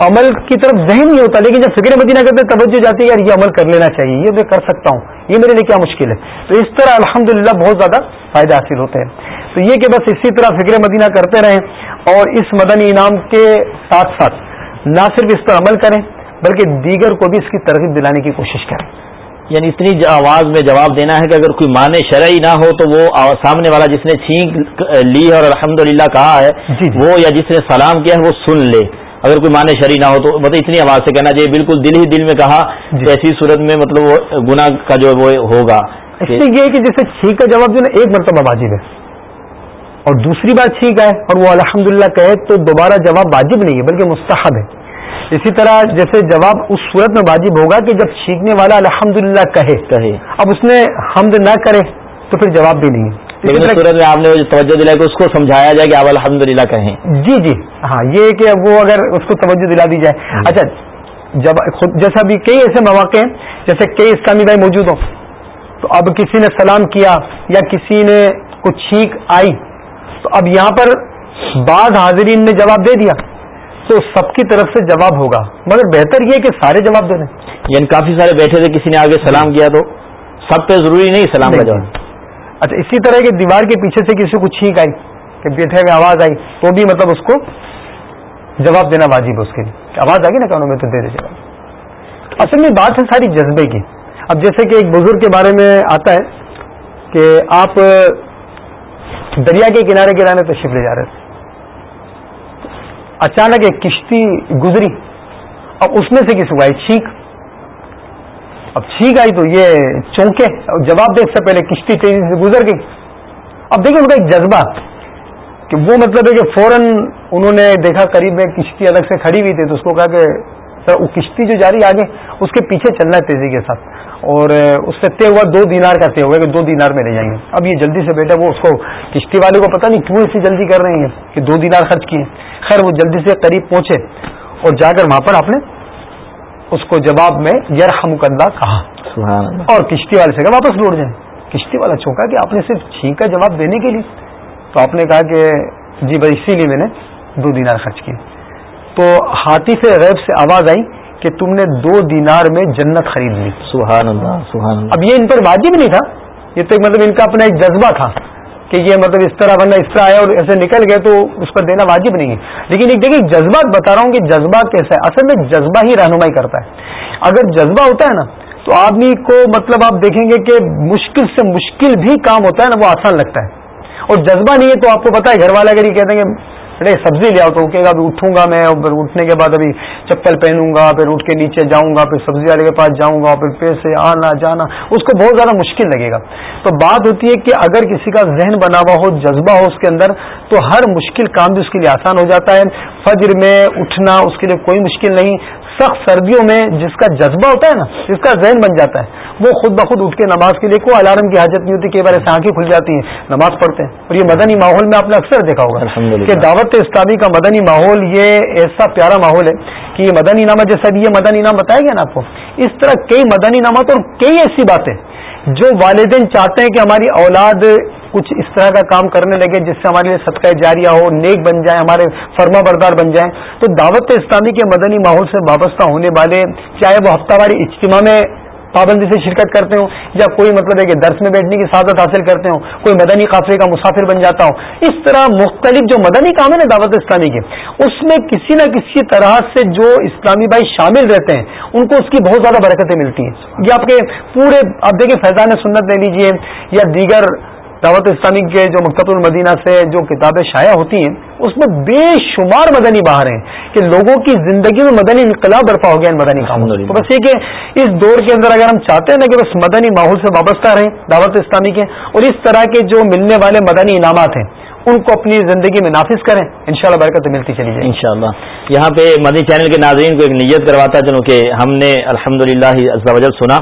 عمل کی طرف ذہن نہیں ہوتا لیکن جب فکر مدینہ کرتے توجہ جاتی ہے یار یہ عمل کر لینا چاہیے یہ میں کر سکتا ہوں یہ میرے لیے کیا مشکل ہے؟ تو اس طرح الحمد بہت زیادہ فائدہ حاصل ہوتے ہیں۔ تو یہ کہ بس اسی طرح فکر مدینہ کرتے رہیں اور اس مدنی انعام کے ساتھ ساتھ نہ صرف اس پر عمل کریں بلکہ دیگر کو بھی اس کی ترغیب دلانے کی کوشش کریں۔ یعنی اتنی آواز میں جواب دینا ہے کہ اگر کوئی معنی شرعی نہ ہو تو وہ سامنے والا جس نے چھینک لی اور الحمد کہا ہے جی جی۔ وہ یا جس نے سلام کیا ہے وہ سن لے۔ اگر کوئی معنی شرعی نہ ہو تو مطلب اتنی آواز سے کہنا چاہیے بالکل دل ہی دل میں کہا جی۔ ایسی صورت میں مطلب وہ گناہ کا جو وہ ہوگا۔ اس سے یہ کہ جیسے چھینک کا جواب جو نا ایک مرتبہ واجب ہے۔ اور دوسری بار چھینک آئے اور وہ الحمد کہے تو دوبارہ جواب واجب نہیں ہے بلکہ مستحب ہے۔ اسی طرح جیسے جواب اس صورت میں واجب ہوگا کہ جب چھینکنے والا الحمد کہے کہے۔ اب اس نے حمد نہ کرے تو پھر جواب بھی نہیں لیکن صورت میں آپ نے توجہ دلائی کہ اس کو سمجھایا جائے کہ آپ الحمد للہ کہیں۔ جی جی۔ ہاں یہ کہ وہ اگر اس کو توجہ دلا دی جائے۔ اچھا جب خود جیسا بھی کئی ایسے مواقع ہیں جیسے کئی اسلامی بھائی موجود ہوں تو اب کسی نے سلام کیا یا کسی نے کچھ چھینک آئی تو اب یہاں پر بعض حاضرین نے جواب دے دیا۔ تو سب کی طرف سے جواب ہوگا۔ مگر بہتر یہ کہ سارے جواب دے دیں۔ یعنی کافی سارے بیٹھے تھے کسی نے آگے سلام کیا تو سب پہ ضروری نہیں سلام کا جواب۔ اچھا اسی طرح کہ دیوار کے پیچھے سے کسی کو چھینک آئی، کہ بیٹھے ہوئے آواز آئی، تو بھی مطلب اس کو جواب دینا واجب اس کے لیے۔ آواز آ گئی نا کانوں میں تو دے دے جواب اصل میں بات ہے ساری جذبے کی۔ اب جیسے کہ ایک بزرگ کے بارے میں آتا ہے کہ آپ دریا کے کنارے کنارے تشریف لے جا رہے تھے۔ اچانک ایک کشتی گزری اب اس میں سے کسی کو آئی، چھینک۔ اب چھینک آئی تو یہ چونکے جواب دے سے پہلے کشتی تیزی سے گزر گئی۔ اب دیکھیں ان کا ایک جذبہ، کہ وہ مطلب ہے کہ فوراً انہوں نے دیکھا قریب میں کشتی الگ سے کھڑی ہوئی تھی، تو اس کو کہا کہ، سر، وہ کشتی جو جاری آگے، اس کے پیچھے چلنا ہے تیزی کے ساتھ۔ اور اس سے طے ہوا دو دینار کا طے ہوا کہ دو دینار میں لے جائیں گے۔ اب یہ جلدی سے بیٹھا، وہ اس کو کشتی والے کو پتہ نہیں کیوں ایسی جلدی کر رہے ہیں کہ دو دینار خرچ کیے۔ خیر، وہ جلدی سے قریب پہنچے اور جا کر وہاں پر آپ نے اس کو جواب میں یرحم اللہ کہا۔ اور کشتی والے سے کہا واپس لوٹ جائیں۔ کشتی والا چونکا کہ آپ نے صرف چھینک کا جواب دینے کے لیے۔ تو آپ نے کہا کہ جی بھائی اسی لیے میں نے دو دینار خرچ کیے۔ تو ہاتھی سے غیب سے آواز آئی کہ تم نے دو دینار میں جنت خرید لی۔ سبحان اللہ سبحان اللہ۔ اب یہ ان پر واجب نہیں تھا یہ تو مطلب ان کا اپنا ایک جذبہ تھا۔ کہ یہ مطلب اس طرح بندہ اس طرح آیا اور ایسے نکل گئے تو اس پر دینا واجب نہیں ہے۔ لیکن ایک دیکھیے، جذبات بتا رہا ہوں کہ جذبہ کیسا ہے۔ اصل میں جذبہ ہی رہنمائی کرتا ہے۔ اگر جذبہ ہوتا ہے نا، تو آدمی کو مطلب آپ دیکھیں گے کہ مشکل سے مشکل بھی کام ہوتا ہے نا، وہ آسان لگتا ہے۔ اور جذبہ نہیں ہے تو آپ کو پتا ہے، گھر والے اگر یہ کہتے ہیں کہ ارے سبزی لے آؤ تو کہے گا، ابھی اٹھوں گا میں پھر اٹھنے کے بعد ابھی چپل پہنوں گا، پھر اٹھ کے نیچے جاؤں گا، پھر سبزی والے کے پاس جاؤں گا پھر پیسے آنا جانا، اس کو بہت زیادہ مشکل لگے گا۔ تو بات ہوتی ہے کہ اگر کسی کا ذہن بنا ہوا ہو، جذبہ ہو اس کے اندر، تو ہر مشکل کام بھی اس کے لیے آسان ہو جاتا ہے۔ فجر میں اٹھنا اس کے لیے کوئی مشکل نہیں۔ سخت سردیوں میں جس کا جذبہ ہوتا ہے نا جس کا ذہن بن جاتا ہے۔ وہ خود بخود اٹھ کے نماز کے لیے کوئی الارم کی حاجت نہیں ہوتی کئی بار ایسے آنکھیں کھل جاتی ہیں نماز پڑھتے ہیں۔ اور یہ مدنی ماحول میں آپ نے اکثر دیکھا ہوگا کہ دعوت اسلامی کا مدنی ماحول یہ ایسا پیارا ماحول ہے کہ یہ مدنی انعامات جیسا یہ مدنی انعام بتایا گیا نا آپ کو اس طرح کئی مدنی انعامات اور کئی ایسی باتیں جو والدین چاہتے ہیں کہ ہماری اولاد کچھ اس طرح کا کام کرنے لگے جس سے ہمارے لیے صدقہ جاریہ ہو نیک بن جائے ہمارے فرما بردار بن جائیں۔ تو دعوت اسلامی کے مدنی ماحول سے وابستہ ہونے والے چاہے وہ ہفتہ واری اجتماع میں پابندی سے شرکت کرتے ہوں یا کوئی مطلب ہے کہ درس میں بیٹھنے کی سعادت حاصل کرتے ہوں، کوئی مدنی قافلے کا مسافر بن جاتا ہوں، اس طرح مختلف جو مدنی کام ہے نا دعوت اسلامی کے، اس میں کسی نہ کسی طرح سے جو اسلامی بھائی شامل رہتے ہیں، ان کو اس کی بہت زیادہ برکتیں ملتی ہیں۔ یہ آپ کے پورے، آپ دیکھیں فیضان سنت لے لیجیے یا دیگر دعوت اسلامی کے جو مکتب المدینہ سے جو کتابیں شائع ہوتی ہیں اس میں بے شمار مدنی باہر ہیں کہ لوگوں کی زندگی میں مدنی انقلاب برپا ہو گیا ان مدنی کاموں تو بس یہ کہ اس دور کے اندر اگر ہم چاہتے ہیں نا کہ بس مدنی ماحول سے وابستہ رہیں دعوت اسلامی کے اور اس طرح کے جو ملنے والے مدنی انعامات ہیں ان کو اپنی زندگی میں نافذ کریں انشاءاللہ برکت ملتی چلی جائے انشاءاللہ۔ یہاں پہ مدنی چینل کے ناظرین کو ایک نیت کرواتا چلو کہ ہم نے الحمد للہ سنا۔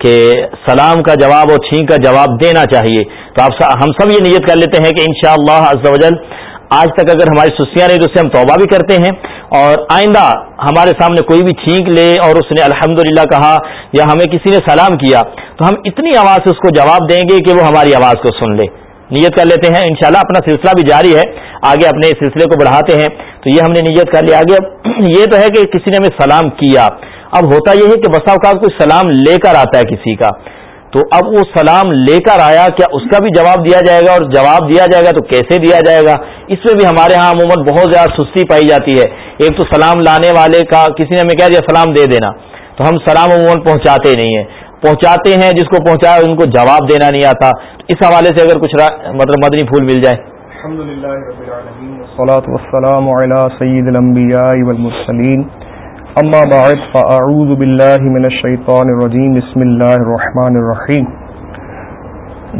کہ سلام کا جواب اور چھینک کا جواب دینا چاہیے۔ تو آپ ہم سب یہ نیت کر لیتے ہیں کہ انشاءاللہ شاء اللہ آج تک اگر ہماری سستیاں نہیں تو اس سے ہم توبہ بھی کرتے ہیں۔ اور آئندہ ہمارے سامنے کوئی بھی چھینک لے اور اس نے الحمد کہا یا ہمیں کسی نے سلام کیا تو ہم اتنی آواز سے اس کو جواب دیں گے کہ وہ ہماری آواز کو سن لے۔ نیت کر لیتے ہیں۔ انشاءاللہ اپنا سلسلہ بھی جاری ہے۔ آگے اپنے سلسلے کو بڑھاتے ہیں۔ تو یہ ہم نے نیت کر لیا۔ آگے یہ تو ہے کہ کسی نے ہمیں سلام کیا۔ اب ہوتا یہ ہے کہ بسا اوقات کوئی سلام لے کر آتا ہے کسی کا، تو اب وہ سلام لے کر آیا، کیا اس کا بھی جواب دیا جائے گا؟ اور جواب دیا جائے گا تو کیسے دیا جائے گا؟ اس میں بھی ہمارے ہاں عموماً بہت زیادہ سستی پائی جاتی ہے۔ ایک تو سلام لانے والے کا، کسی نے ہمیں کہہ دیا سلام دے دینا، تو ہم سلام عموماً پہنچاتے نہیں ہیں۔ پہنچاتے ہیں، جس کو پہنچایا ان کو جواب دینا نہیں آتا۔ اس حوالے سے اگر کچھ مطلب مدنی پھول مل جائے۔ اما بعد فاعوذ باللہ من الشیطان الرجیم بسم اللہ الرحمن الرحیم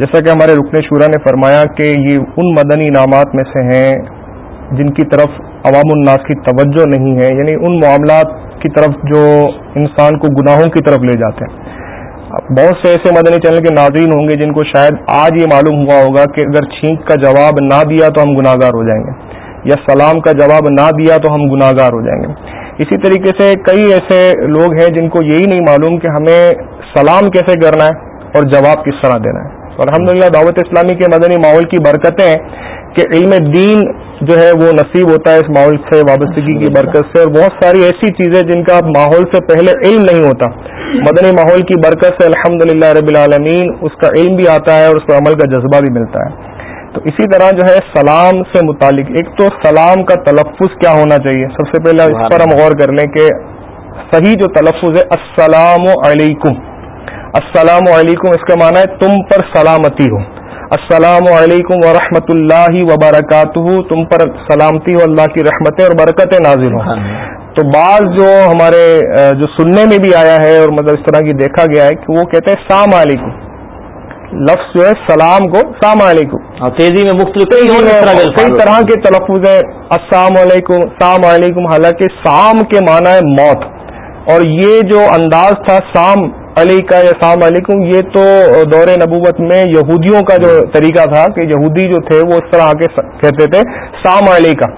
جیسا کہ ہمارے رکن شورا نے فرمایا کہ یہ ان مدنی انعامات میں سے ہیں جن کی طرف عوام الناس کی توجہ نہیں ہے یعنی ان معاملات کی طرف جو انسان کو گناہوں کی طرف لے جاتے ہیں۔ بہت سے ایسے مدنی چینل کے ناظرین ہوں گے جن کو شاید آج یہ معلوم ہوا ہوگا کہ اگر چھینک کا جواب نہ دیا تو ہم گناہ گار ہو جائیں گے، یا سلام کا جواب نہ دیا تو ہم گناہ گار ہو جائیں گے۔ اسی طریقے سے کئی ایسے لوگ ہیں جن کو یہی نہیں معلوم کہ ہمیں سلام کیسے کرنا ہے اور جواب کس طرح دینا ہے۔ اور الحمد دعوت اسلامی کے مدنی ماحول کی برکتیں کہ علم دین جو ہے وہ نصیب ہوتا ہے اس ماحول سے، وابستگی کی برکت سے، اور بہت ساری ایسی چیزیں جن کا ماحول سے پہلے علم نہیں ہوتا۔ مدنی ماحول کی برکت سے الحمد رب العالمین اس کا علم بھی آتا ہے اور اس پر عمل کا جذبہ بھی ملتا ہے۔ تو اسی طرح جو ہے سلام سے متعلق ایک تو سلام کا تلفظ کیا ہونا چاہیے؟ سب سے پہلے اس پر ہم غور کر لیں کہ صحیح جو تلفظ ہے السلام علیکم۔ السلام علیکم اس کا معنی ہے تم پر سلامتی ہو۔ السلام علیکم ورحمۃ اللہ وبرکاتہ۔ تم پر سلامتی ہو اللہ کی رحمتیں اور برکتیں نازل ہوں۔ تو بعض جو ہمارے جو سننے میں بھی آیا ہے اور مطلب اس طرح کی دیکھا گیا ہے کہ وہ کہتے ہیں السلام علیکم۔ لفظ جو ہے سلام کو السلام علیکم۔ تیزی میں مختلف کئی طرح کے تلفظ ہیں۔ السلام علیکم السلام علیکم حالانکہ سام کے معنی ہے موت۔ اور یہ جو انداز تھا سام علی کا یا سلام علیکم یہ تو دور نبوت میں یہودیوں کا جو طریقہ تھا کہ یہودی جو تھے وہ اس طرح کے کہتے تھے سام علی کا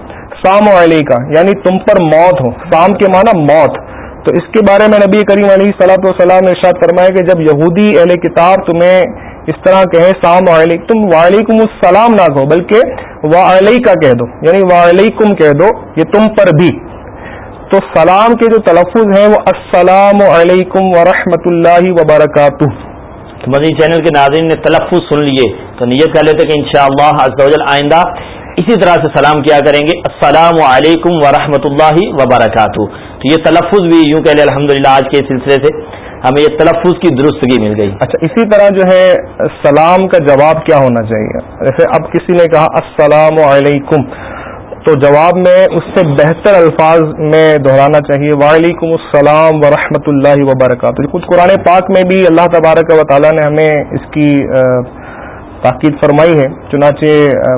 سام علی کا یعنی تم پر موت ہو۔ سام کے معنی موت۔ تو اس کے بارے میں نبی کریم علیہ صلاحت وسلام نے ارشاد فرمایا کہ جب یہودی اہل کتاب تمہیں اس طرح کہیں سام علیہ تم وعلیکم السلام نہ کہو، بلکہ وا کا کہہ دو یعنی وعلیکم کہہ دو، یہ تم پر بھی۔ تو سلام کے جو تلفظ ہیں وہ السلام علیکم ورحمۃ اللہ وبرکاتہ مدنی چینل کے ناظرین نے تلفظ سن لیے، تو نیت کر لیتے کہ انشاءاللہ شاء اللہ آئندہ اسی طرح سے سلام کیا کریں گے۔ السلام علیکم ورحمۃ اللہ وبرکاتہ۔ تو یہ تلفظ بھی یوں کہ الحمد آج کے سلسلے سے۔ ہمیں یہ تلفظ کی درستگی مل گئی۔ اچھا اسی طرح جو ہے، سلام کا جواب کیا ہونا چاہیے؟ جیسے اب کسی نے کہا، السلام علیکم، تو جواب میں اس سے بہتر الفاظ میں دہرانا چاہیے، وعلیکم السلام ورحمۃ اللہ وبرکاتہ۔ کچھ قرآن پاک میں بھی اللہ تبارک و تعالیٰ نے ہمیں اس کی تاکید فرمائی ہے چنانچہ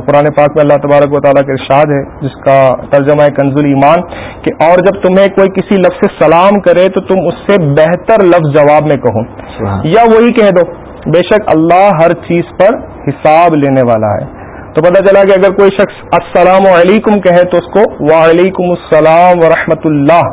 قرآن پاک میں اللہ تبارک و تعالیٰ کے ارشاد ہے جس کا ترجمہ ہے کنز ایمان کہ اور جب تمہیں کوئی کسی لفظ سے سلام کرے تو تم اس سے بہتر لفظ جواب میں کہو۔ یا وہی کہہ دو بے شک اللہ ہر چیز پر حساب لینے والا ہے۔ تو پتہ چلا کہ اگر کوئی شخص السلام علیکم کہے تو اس کو وعلیکم السلام ورحمۃ اللہ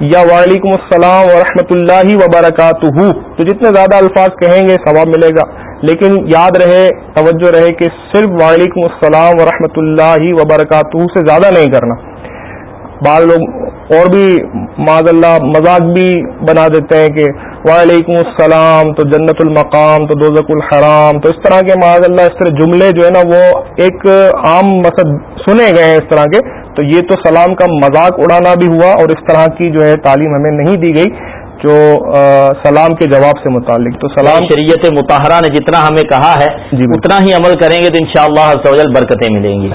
یا وعلیکم السلام ورحمۃ اللہ وبرکاتہ۔ تو جتنے زیادہ الفاظ کہیں گے ثواب ملے گا۔ لیکن یاد رہے، توجہ رہے کہ صرف وعلیکم السلام ورحمۃ اللہ وبرکاتہ سے زیادہ نہیں کرنا۔ بعض لوگ اور بھی معذ اللہ مذاق بھی بنا دیتے ہیں کہ وعلیکم السلام تو جنت المقام تو دوزک الحرام تو اس طرح کے معذ اللہ اس طرح جملے جو ہے نا وہ ایک عام مقصد سنے گئے ہیں اس طرح کے۔ تو یہ تو سلام کا مذاق اڑانا بھی ہوا اور اس طرح کی جو ہے تعلیم ہمیں نہیں دی گئی۔ جو سلام کے جواب سے متعلق تو سلام شریعت متحرہ نے جتنا ہمیں کہا ہے جی اتنا ہی عمل کریں گے تو انشاءاللہ شاء اللہ برکتیں ملیں گی۔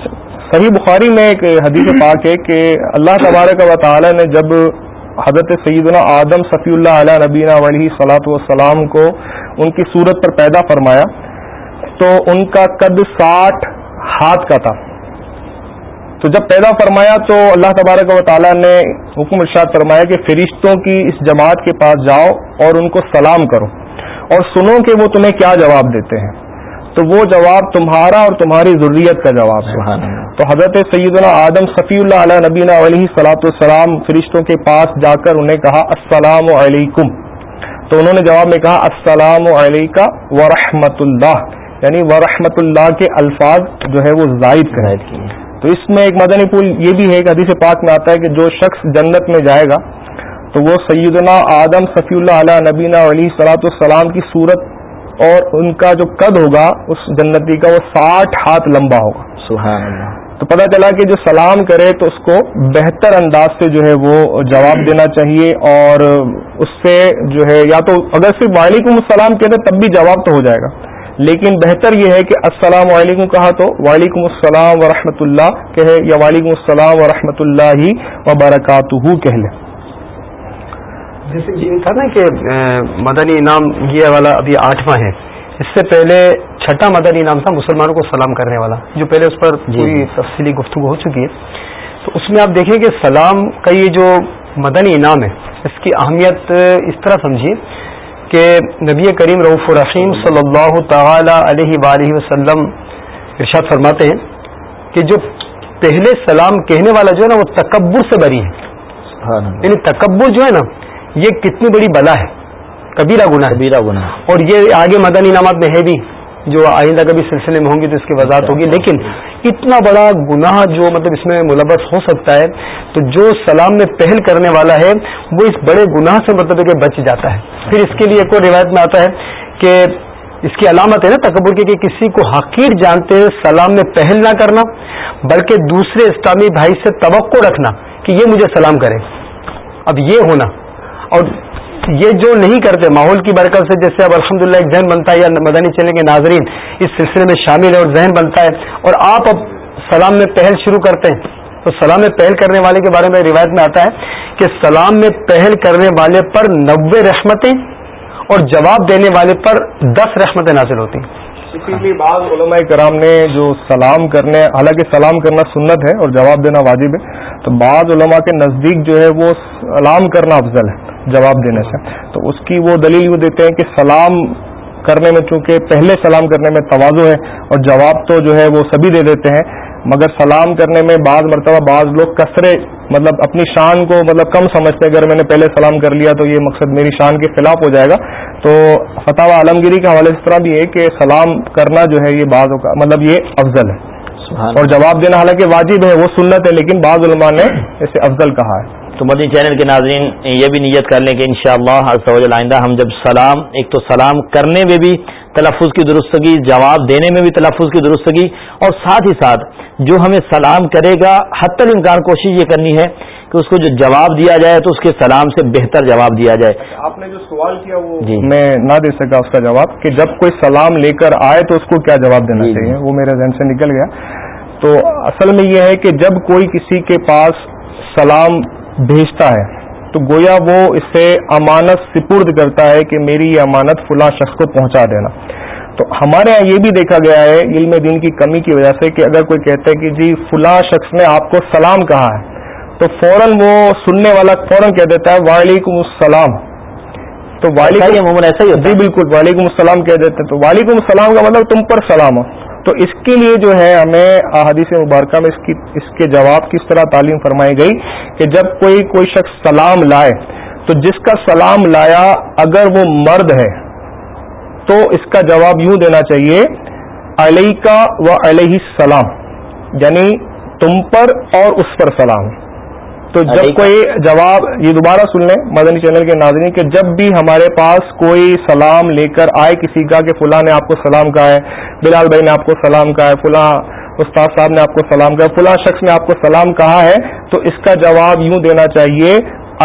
صحیح بخاری میں ایک حدیث پاک ہے کہ اللہ تبارک و تعالی نے جب حضرت سیدنا آدم صفی اللہ علیہ نبینہ علیہ صلاحت والسلام کو ان کی صورت پر پیدا فرمایا تو ان کا قد ساٹھ ہاتھ کا تھا۔ تو جب پیدا فرمایا تو اللہ تبارک و تعالیٰ نے حکم ارشاد فرمایا کہ فرشتوں کی اس جماعت کے پاس جاؤ اور ان کو سلام کرو اور سنو کہ وہ تمہیں کیا جواب دیتے ہیں۔ تو وہ جواب تمہارا اور تمہاری ضروریت کا جواب ہے۔ تو حضرت سیدنا آدم صفی اللہ علیہ نبینہ علیہ صلاۃ السلام فرشتوں کے پاس جا کر انہیں کہا السلام علیکم تو انہوں نے جواب میں کہا السلام علیکہ ورحمۃ اللہ یعنی ورحمۃ اللہ کے الفاظ جو ہے وہ زائد کیے۔ تو اس میں ایک مدنی پھول یہ بھی ہے کہ حدیث پاک میں آتا ہے کہ جو شخص جنت میں جائے گا تو وہ سیدنا آدم صفی اللہ علیہ نبینہ علی صلاۃ السلام کی صورت اور ان کا جو قد ہوگا اس جنتی کا وہ ساٹھ ہاتھ لمبا ہوگا۔ سبحان اللہ تو پتہ چلا کہ جو سلام کرے تو اس کو بہتر انداز سے جو ہے وہ جواب دینا چاہیے اور اس سے جو ہے یا تو اگر صرف وعلیکم السلام کہتے تب بھی جواب تو ہو جائے گا۔ لیکن بہتر یہ ہے کہ السلام علیکم کہا تو وعلیکم السلام ورحمۃ اللہ کہے یا وعلیکم السلام ورحمۃ اللہ وبرکاتہ کہہ لیں جیسے یہ تھا نا کہ مدنی انعام یہ والا ابھی آٹھواں ہے۔ اس سے پہلے چھٹا مدنی انعام تھا مسلمانوں کو سلام کرنے والا جو پہلے اس پر جی۔ پوری تفصیلی گفتگو ہو چکی ہے۔ تو اس میں آپ دیکھیں کہ سلام کا یہ جو مدنی انعام ہے اس کی اہمیت اس طرح سمجھیے۔ کہ نبی کریم رعف الرحیم صلی اللہ تعالی علیہ وآلہ وسلم ارشاد فرماتے ہیں کہ جو پہلے سلام کہنے والا جو ہے نا وہ تکبر سے بری ہے۔ یعنی تکبر جو ہے نا یہ کتنی بڑی بلا ہے۔ کبیرہ گناہ کبیرہ گناہ۔ اور یہ آگے مدنی نامات میں ہے بھی۔ جو آئندہ کبھی سلسلے میں ہوں گی تو اس کی وضاحت ہوگی۔ لیکن اتنا بڑا گناہ جو مطلب اس میں ملبس ہو سکتا ہے، تو جو سلام میں پہل کرنے والا ہے، وہ اس بڑے گناہ سے مطلب کہ بچ جاتا ہے۔ پھر اس کے لیے ایک اور روایت میں آتا ہے کہ اس کی علامت ہے نا تکبر کی، کہ کسی کو حقیر جانتے ہوئے سلام میں پہل نہ کرنا، بلکہ دوسرے اسلامی بھائی سے توقع رکھنا کہ یہ مجھے سلام کرے۔ اب یہ ہونا۔ اور یہ جو نہیں کرتے، ماحول کی برکت سے جیسے اب الحمد ایک ذہن بنتا ہے، یا مدنی چلنے کے ناظرین اس سلسلے میں شامل ہے اور ذہن بنتا ہے اور آپ اب سلام میں پہل شروع کرتے ہیں۔ تو سلام میں پہل کرنے والے کے بارے میں روایت میں آتا ہے کہ سلام میں پہل کرنے والے پر نوے رحمتیں اور جواب دینے والے پر دس رحمتیں نازل ہوتی ہیں۔ اسی لیے بعض علماء کرام نے جو سلام کرنے، حالانکہ سلام کرنا سنت ہے اور جواب دینا واجب ہے، تو بعض علماء کے نزدیک جو ہے وہ سلام کرنا افضل ہے۔ جواب دینے سے تو اس کی وہ دلیل وہ دیتے ہیں کہ سلام کرنے میں چونکہ پہلے سلام کرنے میں توازو ہے اور جواب تو جو ہے وہ سبھی دے دیتے ہیں مگر سلام کرنے میں بعض مرتبہ بعض لوگ کثرے مطلب اپنی شان کو مطلب کم سمجھتے اگر میں نے پہلے سلام کر لیا تو یہ مقصد میری شان کے خلاف ہو جائے گا۔ تو فتح عالمگیری کے حوالے سے طرح بھی ہے کہ سلام کرنا جو ہے یہ بعض مطلب یہ افضل ہے۔ اور جواب دینا حالانکہ واجب ہے وہ سنت ہے لیکن بعض علماء نے اسے افضل کہا ہے۔ تو مدنی چینل کے ناظرین یہ بھی نیت کر لیں کہ انشاءاللہ شاء اللہ آئندہ ہم جب سلام ایک تو سلام کرنے میں بھی تلفظ کی درستگی جواب دینے میں بھی تلفظ کی درستگی اور ساتھ ہی ساتھ جو ہمیں سلام کرے گا حت الامکان کوشش یہ کرنی ہے کہ اس کو جو جواب دیا جائے تو اس کے سلام سے بہتر جواب دیا جائے۔ آپ نے جو سوال کیا وہ جی۔ میں نہ دے سکا اس کا جواب کہ جب کوئی سلام لے کر آئے تو اس کو کیا جواب دینا جی, جی۔ چاہیے؟ وہ میرے ذہن سے نکل گیا۔ تو اصل میں یہ ہے کہ جب کوئی کسی کے پاس سلام بھیجتا ہے۔ تو گویا وہ اسے امانت سپرد کرتا ہے کہ میری یہ امانت فلاں شخص کو پہنچا دینا۔ تو ہمارے یہاں یہ بھی دیکھا گیا ہے علم دین کی کمی کی وجہ سے کہ اگر کوئی کہتا ہے کہ جی فلاں شخص نے آپ کو سلام کہا ہے تو فوراً وہ سننے والا فوراً کہہ دیتا ہے وعلیکم السلام۔ تو وعلیکم ایسا ہی جی بالکل وعلیکم السلام کہہ دیتے ہیں۔ تو وعلیکم السلام کا مطلب تم پر سلام ہو۔ تو اس کے لیے جو ہے ہمیں احادیث مبارکہ میں اس کی اس کے جواب کس طرح تعلیم فرمائی گئی کہ جب کوئی کوئی شخص سلام لائے، تو جس کا سلام لایا اگر وہ مرد ہے، تو اس کا جواب یوں دینا چاہیے علیہ کا و علیہ السلام یعنی تم پر اور اس پر سلام۔ تو جب کوئی جواب یہ دوبارہ سن لیں مدنی چینل کے ناظرین کہ جب بھی ہمارے پاس کوئی سلام لے کر آئے کسی کا کہ فلاں نے آپ کو سلام کہا ہے بلال بھائی نے آپ کو سلام کہا ہے فلاں استاد صاحب نے آپ کو سلام کہا فلاں شخص نے آپ کو سلام کہا ہے تو اس کا جواب یوں دینا چاہیے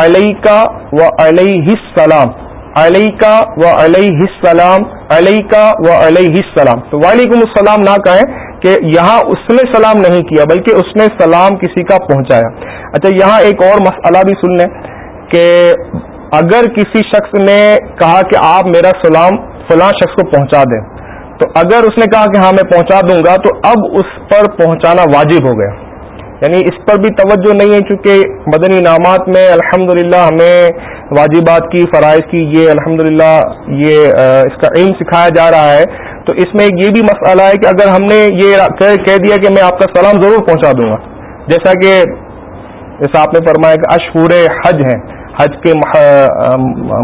علیہ کا و علیہ السلام علیہ کا و علیہ السلام علیہ کا و علیہ السلام۔ تو وعلیکم السلام نہ کہیں کہ یہاں اس نے سلام نہیں کیا، بلکہ اس نے سلام کسی کا پہنچایا۔ اچھا یہاں ایک اور مسئلہ بھی سن لیں کہ اگر کسی شخص نے کہا کہ آپ میرا سلام فلاں شخص کو پہنچا دیں، تو اگر اس نے کہا کہ ہاں میں پہنچا دوں گا، تو اب اس پر پہنچانا واجب ہو گیا۔ یعنی اس پر بھی توجہ نہیں ہے، چونکہ مدنی انعامات میں الحمد ہمیں واجبات کی، فرائض کی، یہ الحمد یہ اس کا علم سکھایا جا رہا ہے۔ تو اس میں یہ بھی مسئلہ ہے کہ اگر ہم نے یہ کہہ دیا کہ میں آپ کا سلام ضرور پہنچا دوں گا۔ جیسا کہ جیسا آپ نے فرمایا کہ اشہور حج ہیں، حج کے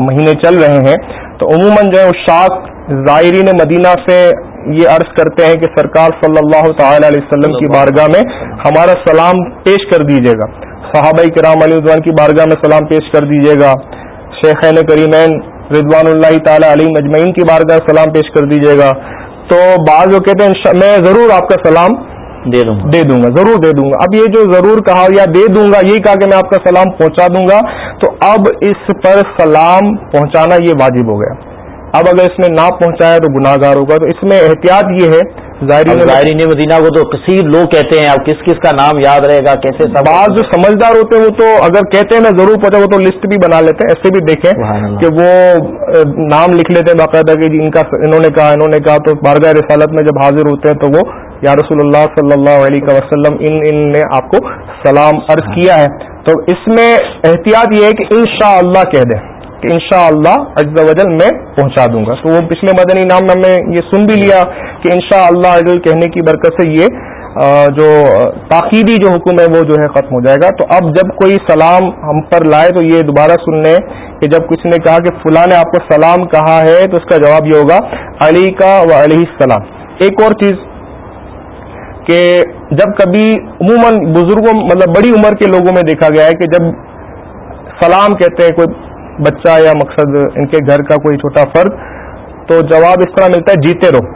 مہینے چل رہے ہیں۔ تو عموماً جو ہے شاخ زائرین مدینہ سے یہ عرض کرتے ہیں کہ سرکار صلی اللہ تعالی علیہ وسلم کی بارگاہ میں ہمارا سلام پیش کر دیجیے گا۔ صحابہ کرام علی ردوان کی بارگاہ میں سلام پیش کر دیجیے گا۔ شیخین کریمین رضوان اللہ تعالی علی مجمعین کی بارگاہ سلام پیش کر دیجیے گا۔ تو بعض وہ کہتے ہیں میں ضرور آپ کا سلام دے دوں دے دوں گا ضرور دے دوں گا۔ اب یہ جو ضرور کہا یا دے دوں گا یہی کہا کہ میں آپ کا سلام پہنچا دوں گا۔ تو اب اس پر سلام پہنچانا یہ واجب ہو گیا۔ اب اگر اس نے نہ پہنچایا تو گناہ گار ہوگا۔ تو اس میں احتیاط یہ ہے ظاہرین مدینہ کو تو کثیر لوگ کہتے ہیں اب کس کس کا نام یاد رہے گا؟ کیسے بعض جو سمجھدار ہوتے ہیں وہ تو اگر کہتے ہیں میں ضرور پہنچا وہ تو لسٹ بھی بنا لیتے ہیں ایسے بھی دیکھیں کہ وہ نام لکھ لیتے ہیں باقاعدہ کہ ان کا انہوں نے کہا انہوں نے کہا تو بارگاہ رسالت میں جب حاضر ہوتے ہیں تو وہ یا رسول اللہ صلی اللہ علیہ وسلم ان ان نے آپ کو سلام عرض کیا ہے۔ تو اس میں احتیاط یہ ہے کہ انشاءاللہ کہہ دیں۔ کہ ان شاء اللہ وجل میں پہنچا دوں گا۔ تو وہ پچھلے مدنی نام میں یہ سن بھی لیا کہ ان شاء اللہ کہنے کی برکت سے یہ جو تاخیری جو حکم ہے وہ جو ہے ختم ہو جائے گا۔ تو اب جب کوئی سلام ہم پر لائے تو یہ دوبارہ سن لیں کہ جب کسی نے کہا کہ فلاں نے آپ کو سلام کہا ہے تو اس کا جواب یہ ہوگا علی کا و علیہ السلام۔ ایک اور چیز کہ جب کبھی عموماً بزرگوں مطلب بڑی عمر کے لوگوں میں دیکھا گیا ہے کہ جب سلام کہتے ہیں، کوئی بچہ یا مقصد ان کے گھر کا کوئی چھوٹا فرد تو جواب اس طرح ملتا ہے جیتے رہو۔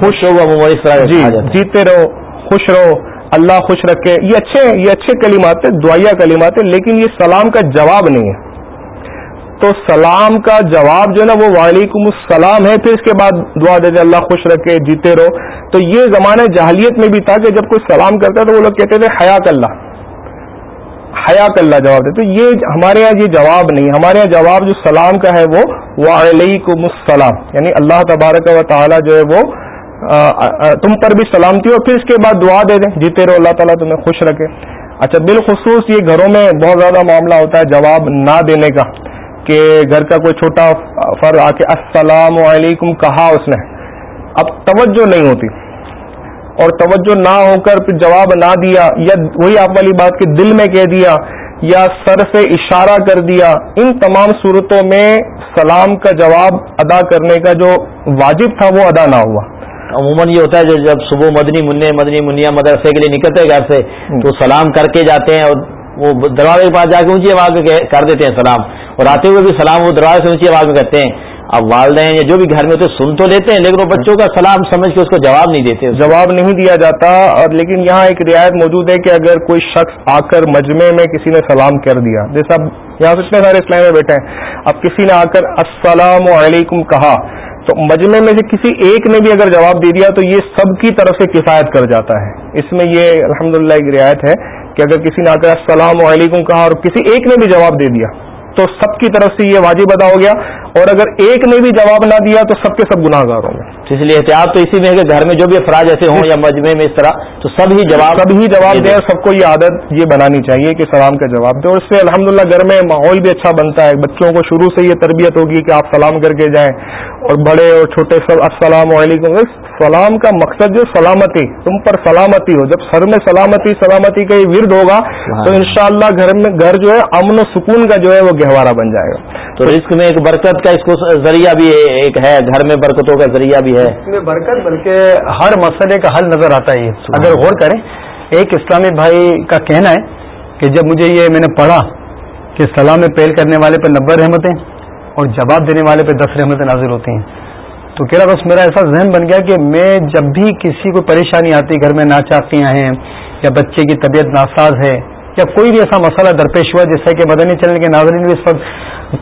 خوش رہو جی جیتے رہو خوش رہو اللہ خوش رکھے۔ یہ اچھے یہ اچھے کلمات ہیں دعائیا کلمات ہیں لیکن یہ سلام کا جواب نہیں ہے۔ تو سلام کا جواب جو ہے نا وہ وعلیکم السلام ہے پھر اس کے بعد دعا دے دے اللہ خوش رکھے جیتے رہو۔ تو یہ زمانہ جاہلیت میں بھی تھا کہ جب کوئی سلام کرتا تو وہ لوگ کہتے تھے حیات اللہ۔ حیات اللہ جواب دے۔ تو یہ ہمارے یہاں یہ جواب نہیں، ہمارے یہاں جواب جو سلام کا ہے وہ وعلیکم السلام۔ یعنی اللہ تبارک و تعالی جو ہے وہ تم پر بھی سلامتی ہو، پھر اس کے بعد دعا دے دیں، جیتے رہو، اللہ تعالیٰ تمہیں خوش رکھے۔ اچھا بالخصوص یہ گھروں میں بہت زیادہ معاملہ ہوتا ہے جواب نہ دینے کا، کہ گھر کا کوئی چھوٹا فرد آ کے السلام علیکم کہا اس نے۔ اب توجہ نہیں ہوتی۔ اور توجہ نہ ہو کر پھر جواب نہ دیا یا وہی آپ والی بات کہ دل میں کہہ دیا یا سر سے اشارہ کر دیا ان تمام صورتوں میں سلام کا جواب ادا کرنے کا جو واجب تھا وہ ادا نہ ہوا۔ عموماً یہ ہوتا ہے جو جب صبح مدنی منع مدنی منیا مدرسے کے لیے نکلتے ہیں گھر سے تو سلام کر کے جاتے ہیں اور وہ دروازے کے پاس جا کے اونچی آواز میں کر دیتے ہیں سلام۔ اور آتے ہوئے بھی سلام وہ دروازے سے اونچی آواز میں کرتے ہیں۔ اب والدین یا جو بھی گھر میں ہوتے سن تو لیتے ہیں، لیکن وہ بچوں کا سلام سمجھ کے اس کو جواب نہیں دیتے۔ جواب نہیں دیا جاتا، اور لیکن یہاں ایک رعایت موجود ہے کہ اگر کوئی شخص آ کر مجمع میں کسی نے سلام کر دیا۔ جیسا یہاں سے اتنے سارے اسلام میں بیٹھے ہیں۔ اب کسی نے آ کر السلام علیکم کہا، تو مجمع میں سے کسی ایک نے بھی اگر جواب دے دیا، تو یہ سب کی طرف سے کفایت کر جاتا ہے۔ اس میں یہ الحمدللہ ایک رعایت ہے کہ اگر کسی نے آ کر السلام علیکم کہا اور کسی ایک نے بھی جواب دے دیا، تو سب کی طرف سے یہ واجب ادا ہو گیا۔ اور اگر ایک نے بھی جواب نہ دیا تو سب کے سب گناہ گار ہوں گے۔ اس لیے احتیاط تو اسی میں ہے کہ گھر میں جو بھی افراد ایسے ہوں یا مجمع میں اس طرح تو سب ہی جواب سب ہی جواب دیں۔ سب کو یہ عادت یہ بنانی چاہیے کہ سلام کا جواب دیں۔ اور اس سے الحمدللہ گھر میں ماحول بھی اچھا بنتا ہے۔ بچوں کو شروع سے یہ تربیت ہوگی کہ آپ سلام کر کے جائیں۔ اور بڑے اور چھوٹے سب السلام علیکم۔ سلام کا مقصد جو سلامتی تم پر سلامتی ہو۔ جب سر میں سلامتی سلامتی کا یہ ورد ہوگا تو انشاءاللہ گھر میں گھر جو ہے امن و سکون کا جو ہے وہ گہوارہ بن جائے گا۔ تو رزق میں ایک برکت کا اس کو ذریعہ بھی ایک ہے گھر میں برکتوں کا ذریعہ بھی ہے۔ اس میں برکت بلکہ ہر مسئلے کا حل نظر آتا ہے۔ اگر غور کریں ایک اسلامی بھائی کا کہنا ہے کہ جب مجھے یہ میں نے پڑھا کہ سلام میں پہل کرنے والے پہ نبے رحمتیں اور جواب دینے والے پہ دس رحمتیں نازل ہوتی ہیں تو کہہ رہا بس میرا ایسا ذہن بن گیا کہ میں جب بھی کسی کو پریشانی آتی، گھر میں ناچاکیاں ہیں یا بچے کی طبیعت ناساز ہے یا کوئی بھی ایسا مسئلہ درپیش ہوا، جیسا کہ مدنی چلنے کے ناظرین بھی اس وقت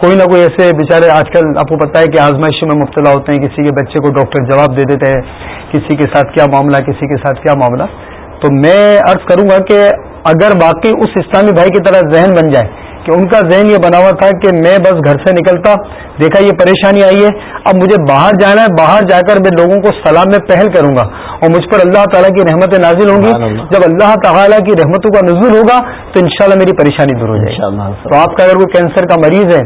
کوئی نہ کوئی ایسے بےچارے آج کل آپ کو پتا ہے کہ آزمائشوں میں مبتلا ہوتے ہیں، کسی کے بچے کو ڈاکٹر جواب دے دیتے ہیں، کسی کے ساتھ کیا معاملہ، کسی کے ساتھ کیا معاملہ۔ تو میں عرض کروں گا کہ اگر باقی اس اسلامی بھائی کی طرح ذہن بن جائے کہ ان کا ذہن یہ بنا ہوا تھا کہ میں بس گھر سے نکلتا دیکھا یہ پریشانی آئی ہے اب مجھے باہر جانا ہے باہر جا کر میں لوگوں کو سلام میں پہل کروں گا اور مجھ پر اللہ تعالیٰ کی رحمتیں نازل ہوں گی۔ جب اللہ تعالیٰ کی رحمتوں کا نزول ہوگا تو انشاءاللہ میری پریشانی دور ہو جائے گی۔ تو آپ کا اگر کوئی کینسر کا مریض ہے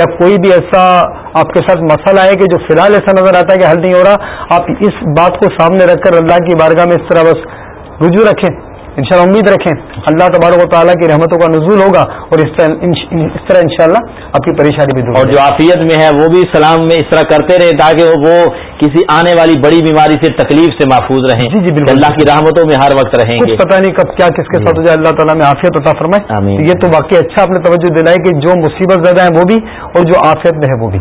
یا کوئی بھی ایسا آپ کے ساتھ مسئلہ ہے کہ جو فی الحال ایسا نظر آتا ہے کہ حل نہیں ہو رہا آپ اس بات کو سامنے رکھ کر اللہ کی بارگاہ میں اس طرح بس رجوع رکھیں۔ انشاءاللہ امید رکھیں اللہ تبارک و تعالیٰ کی رحمتوں کا نزول ہوگا اور اس طرح انشاءاللہ آپ کی پریشانی بھی دور اور جو عافیت میں ہے وہ بھی سلام میں اس طرح کرتے رہے تاکہ وہ کسی آنے والی بڑی بیماری سے تکلیف سے محفوظ رہیں۔ جی جی بالکل۔ اللہ کی رحمتوں میں ہر وقت رہیں گے۔ پتہ نہیں کب کیا کس کے ساتھ ہو جائے اللہ تعالیٰ میں عافیت عطا فرمائے۔ یہ تو واقعی اچھا آپ نے توجہ دلائی کہ جو مصیبت زیادہ ہیں وہ بھی اور جو آفیت میں ہے وہ بھی۔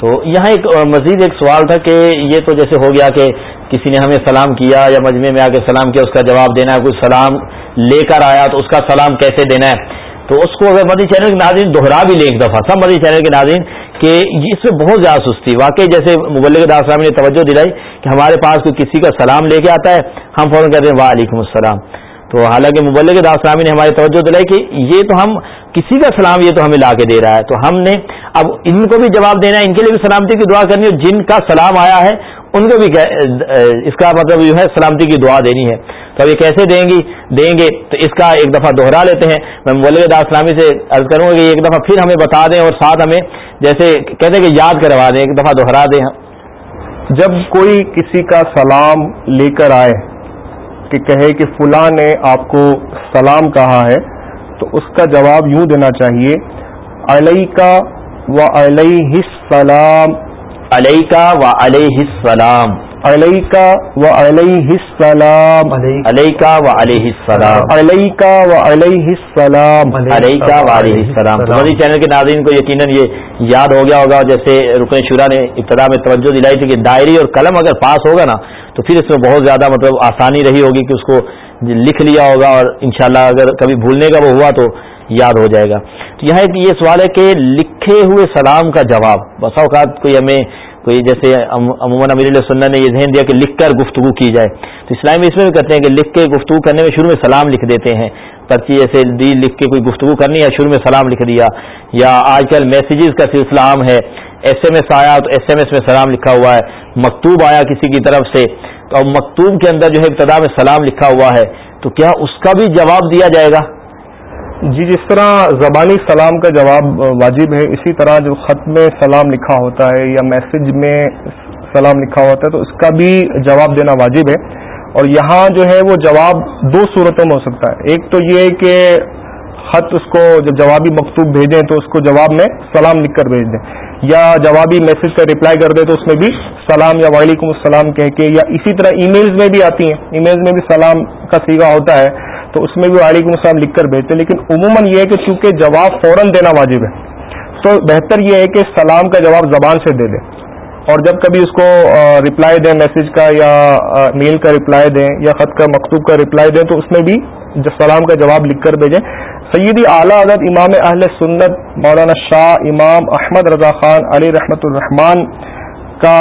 تو یہاں ایک مزید ایک سوال تھا کہ یہ تو جیسے ہو گیا کہ کسی نے ہمیں سلام کیا یا مجمع میں آ کے سلام کیا، اس کا جواب دینا ہے، کوئی سلام لے کر آیا تو اس کا سلام کیسے دینا ہے؟ تو اس کو اگر مدی چینل کے ناظرین دوہرا بھی لیں ایک دفعہ، سب مدی چینل کے ناظرین کہ اس میں بہت زیادہ سستی واقعی جیسے مبلغ داسلام نے توجہ دلائی کہ ہمارے پاس کوئی کسی کا سلام لے کے آتا ہے، ہم فوراً کہتے ہیں وعلیکم السلام۔ تو حالانکہ مبلغ داسلامی نے ہماری توجہ دلائی کہ یہ تو ہم، کسی کا سلام یہ تو ہمیں لا کے دے رہا ہے۔ تو ہم نے اب ان کو بھی جواب دینا ہے، ان کے لیے بھی سلامتی کی دعا کرنی ہے۔ جن کا سلام آیا ہے، ان کو بھی اس کا مطلب جو ہے، سلامتی کی دعا دینی ہے۔ تو اب یہ کیسے دیں گی؟ دیں گے تو اس کا ایک دفعہ دوہرا لیتے ہیں۔ میں مولد اسلامی سے عرض کروں گا کہ ایک دفعہ پھر ہمیں بتا دیں اور ساتھ ہمیں جیسے کہتے ہیں کہ یاد کروا دیں، ایک دفعہ دوہرا دیں۔ جب کوئی کسی کا سلام لے کر آئے کہ کہے کہ فلاں نے آپ کو سلام کہا ہے، تو اس کا جواب یوں دینا چاہیے علیہ کا و علیہ السلام علیہ کا و علیہ السلام علیہ کا و علیہ السلام علیہ کا و علیہ السلام علیہ کا و علیہ السلام علیہ کا و علیہ السلام چینل کے ناظرین کو یقیناً یہ یاد ہو گیا ہوگا جیسے رکن شورا نے ابتدا میں توجہ دلائی تھی کہ ڈائری اور قلم اگر پاس ہوگا نا تو پھر اس میں بہت زیادہ مطلب آسانی رہی ہوگی کہ اس کو لکھ لیا ہوگا اور انشاءاللہ اگر کبھی بھولنے کا وہ ہوا تو یاد ہو جائے گا۔ تو یہاں ایک یہ سوال ہے کہ لکھے ہوئے سلام کا جواب، بسا اوقات کوئی ہمیں، کوئی جیسے عموماً امیر اللہ سننا نے یہ ذہن دیا کہ لکھ کر گفتگو کی جائے۔ تو اسلام اس میں بھی کہتے ہیں کہ لکھ کے گفتگو کرنے میں شروع میں سلام لکھ دیتے ہیں۔ پرچی ایسے دی لکھ کے کوئی گفتگو کرنی ہے شروع میں سلام لکھ دیا۔ یا آج کل میسیجز کا سلسلہ عام ہے۔ ایس ایم ایس آیا تو ایس ایم ایس میں سلام لکھا ہوا ہے۔ مکتوب آیا کسی کی طرف سے۔ تو اب مکتوب کے اندر جو ہے ابتدا میں سلام لکھا ہوا ہے۔ تو کیا اس کا بھی جواب دیا جائے گا؟ جی جس طرح زبانی سلام کا جواب واجب ہے، اسی طرح جو خط میں سلام لکھا ہوتا ہے یا میسج میں سلام لکھا ہوتا ہے، تو اس کا بھی جواب دینا واجب ہے۔ اور یہاں جو ہے وہ جواب دو صورتوں میں ہو سکتا ہے۔ ایک تو یہ کہ خط اس کو جب جوابی مکتوب بھیجیں تو اس کو جواب میں سلام لکھ کر بھیج دیں۔ یا جوابی میسج کا رپلائی کر دیں تو اس میں بھی سلام یا وعلیکم السلام کہہ کے یا اسی طرح ای میلز میں بھی آتی ہیں۔ ای میلز میں بھی سلام کا سیگا ہوتا ہے۔ تو اس میں بھی وعلیکم السلام لکھ کر بھیجتے لیکن عموماً یہ ہے کہ چونکہ جواب فوراً دینا واجب ہے، تو بہتر یہ ہے کہ سلام کا جواب زبان سے دے دیں۔ اور جب کبھی اس کو رپلائی دیں میسج کا یا میل کا رپلائی دیں یا خط کا مکتوب کا رپلائی دیں، تو اس میں بھی سلام کا جواب لکھ کر بھیجیں۔ سیدی اعلیٰ حضرت امام اہل سنت مولانا شاہ امام احمد رضا خان علی رحمت الرحمان کا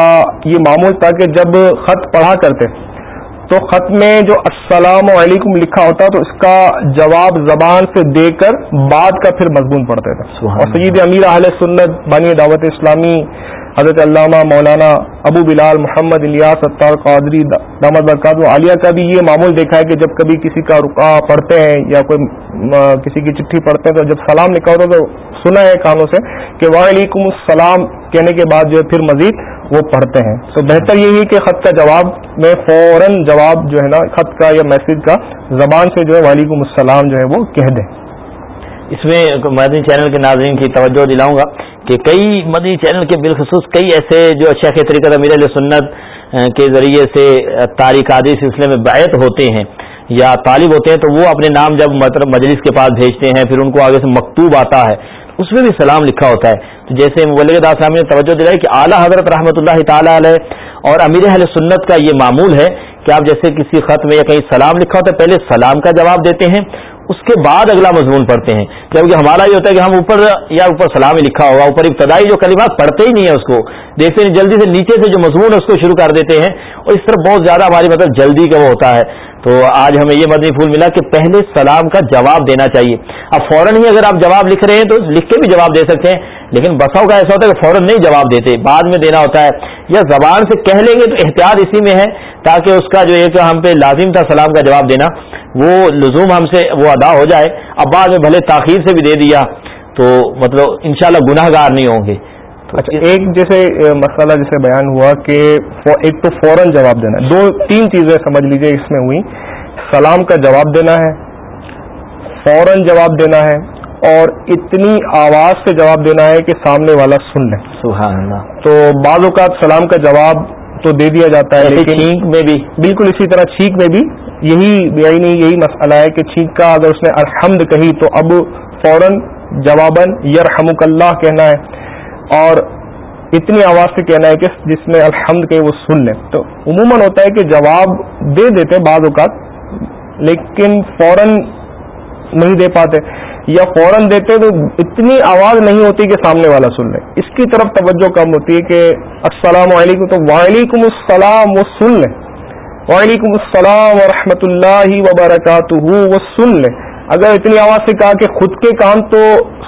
یہ معمول تھا کہ جب خط پڑھا کرتے تو خط میں جو السلام علیکم لکھا ہوتا تو اس کا جواب زبان سے دے کر بعد کا پھر مضمون پڑھتے تھے۔ اور سید امیر اہل سنت بانی دعوت اسلامی حضرت علامہ مولانا ابو بلال محمد الیاس ستار قادری دامد برکات عالیہ کا بھی یہ معمول دیکھا ہے کہ جب کبھی کسی کا رکا پڑھتے ہیں یا کوئی کسی کی چٹھی پڑھتے ہیں تو جب سلام لکھا ہوتا تو سنا ہے کانوں سے کہ وعلیکم السلام کہنے کے بعد جو ہے پھر مزید وہ پڑھتے ہیں۔ تو بہتر یہی ہے کہ خط کا جواب میں فوراً جواب جو ہے نا، خط کا یا میسج کا زبان سے جو ہے وعلیکم السلام جو ہے وہ کہہ دیں۔ اس میں مدنی چینل کے ناظرین کی توجہ دلاؤں گا کہ کئی مدنی چینل کے بالخصوص کئی ایسے جو شیخ طریقہ امیر علیہ سنت کے ذریعے سے تاریخ عادی سلسلے میں بیعت ہوتے ہیں یا طالب ہوتے ہیں، تو وہ اپنے نام جب مجلس کے پاس بھیجتے ہیں، پھر ان کو آگے سے مکتوب آتا ہے، اس میں بھی سلام لکھا ہوتا ہے۔ تو جیسے مبلغ داس نے توجہ دلائی کہ اعلیٰ حضرت رحمۃ اللہ تعالیٰ علیہ اور امیر اہل سنت کا یہ معمول ہے کہ آپ جیسے کسی خط میں یا کہیں سلام لکھا ہوتا ہے، پہلے سلام کا جواب دیتے ہیں، اس کے بعد اگلا مضمون پڑھتے ہیں۔ جبکہ ہمارا یہ ہوتا ہے کہ ہم اوپر یا اوپر سلام لکھا ہوگا، اوپر ابتدائی جو کلمات پڑھتے ہی نہیں ہے اس کو دیکھتے ہیں جلدی سے نیچے سے جو مضمون ہے، اس کو شروع کر دیتے ہیں۔ اور اس طرح بہت زیادہ ہماری مطلب جلدی کا وہ ہوتا ہے۔ تو آج ہمیں یہ مدنی پھول ملا کہ پہلے سلام کا جواب دینا چاہیے۔ اب فوراً ہی اگر آپ جواب لکھ رہے ہیں تو لکھ کے بھی جواب دے سکتے ہیں، لیکن بساؤ کا ایسا ہوتا ہے کہ فوراً نہیں جواب دیتے، بعد میں دینا ہوتا ہے۔ یا زبان سے کہہ لیں گے تو احتیاط اسی میں ہے، تاکہ اس کا جو ایک ہم پہ لازم تھا سلام کا جواب دینا، وہ لزوم ہم سے وہ ادا ہو جائے۔ اب بعد میں بھلے تاخیر سے بھی دے دیا، تو مطلب انشاءاللہ شاء گناہ گار نہیں ہوں گے۔ اچھا ایک جیسے مسئلہ جیسے بیان ہوا کہ ایک تو فوراً جواب دینا دو تین چیزیں سمجھ لیجیے اس میں ہوئی سلام کا جواب دینا ہے فوراً جواب دینا ہے اور اتنی آواز سے جواب دینا ہے کہ سامنے والا سن لے۔ سبحان اللہ۔ تو بعض اوقات سلام کا جواب تو دے دیا جاتا ہے لیکن چھینک میں بھی۔ بالکل اسی طرح چھینک میں بھی۔ یہی یعنی یہی مسئلہ ہے کہ چھینک کا اگر اس نے الحمد کہی تو اب فوراً جواباً یرحمک اللہ کہنا ہے۔ اور اتنی آواز سے کہنا ہے کہ جس نے الحمد کہ وہ سن لیں تو عموماً ہوتا ہے کہ جواب دے دیتے بعض اوقات، لیکن فوراً نہیں دے پاتے۔ یا فوراً دیتے تو اتنی آواز نہیں ہوتی کہ سامنے والا سن لے۔ اس کی طرف توجہ کم ہوتی ہے کہ السلام علیکم، تو وعلیکم السلام وہ سن لیں وعلیکم السلام ورحمۃ اللہ وبرکاتہ وہ سن لیں اگر اتنی آواز سے کہا کہ خود کے کام تو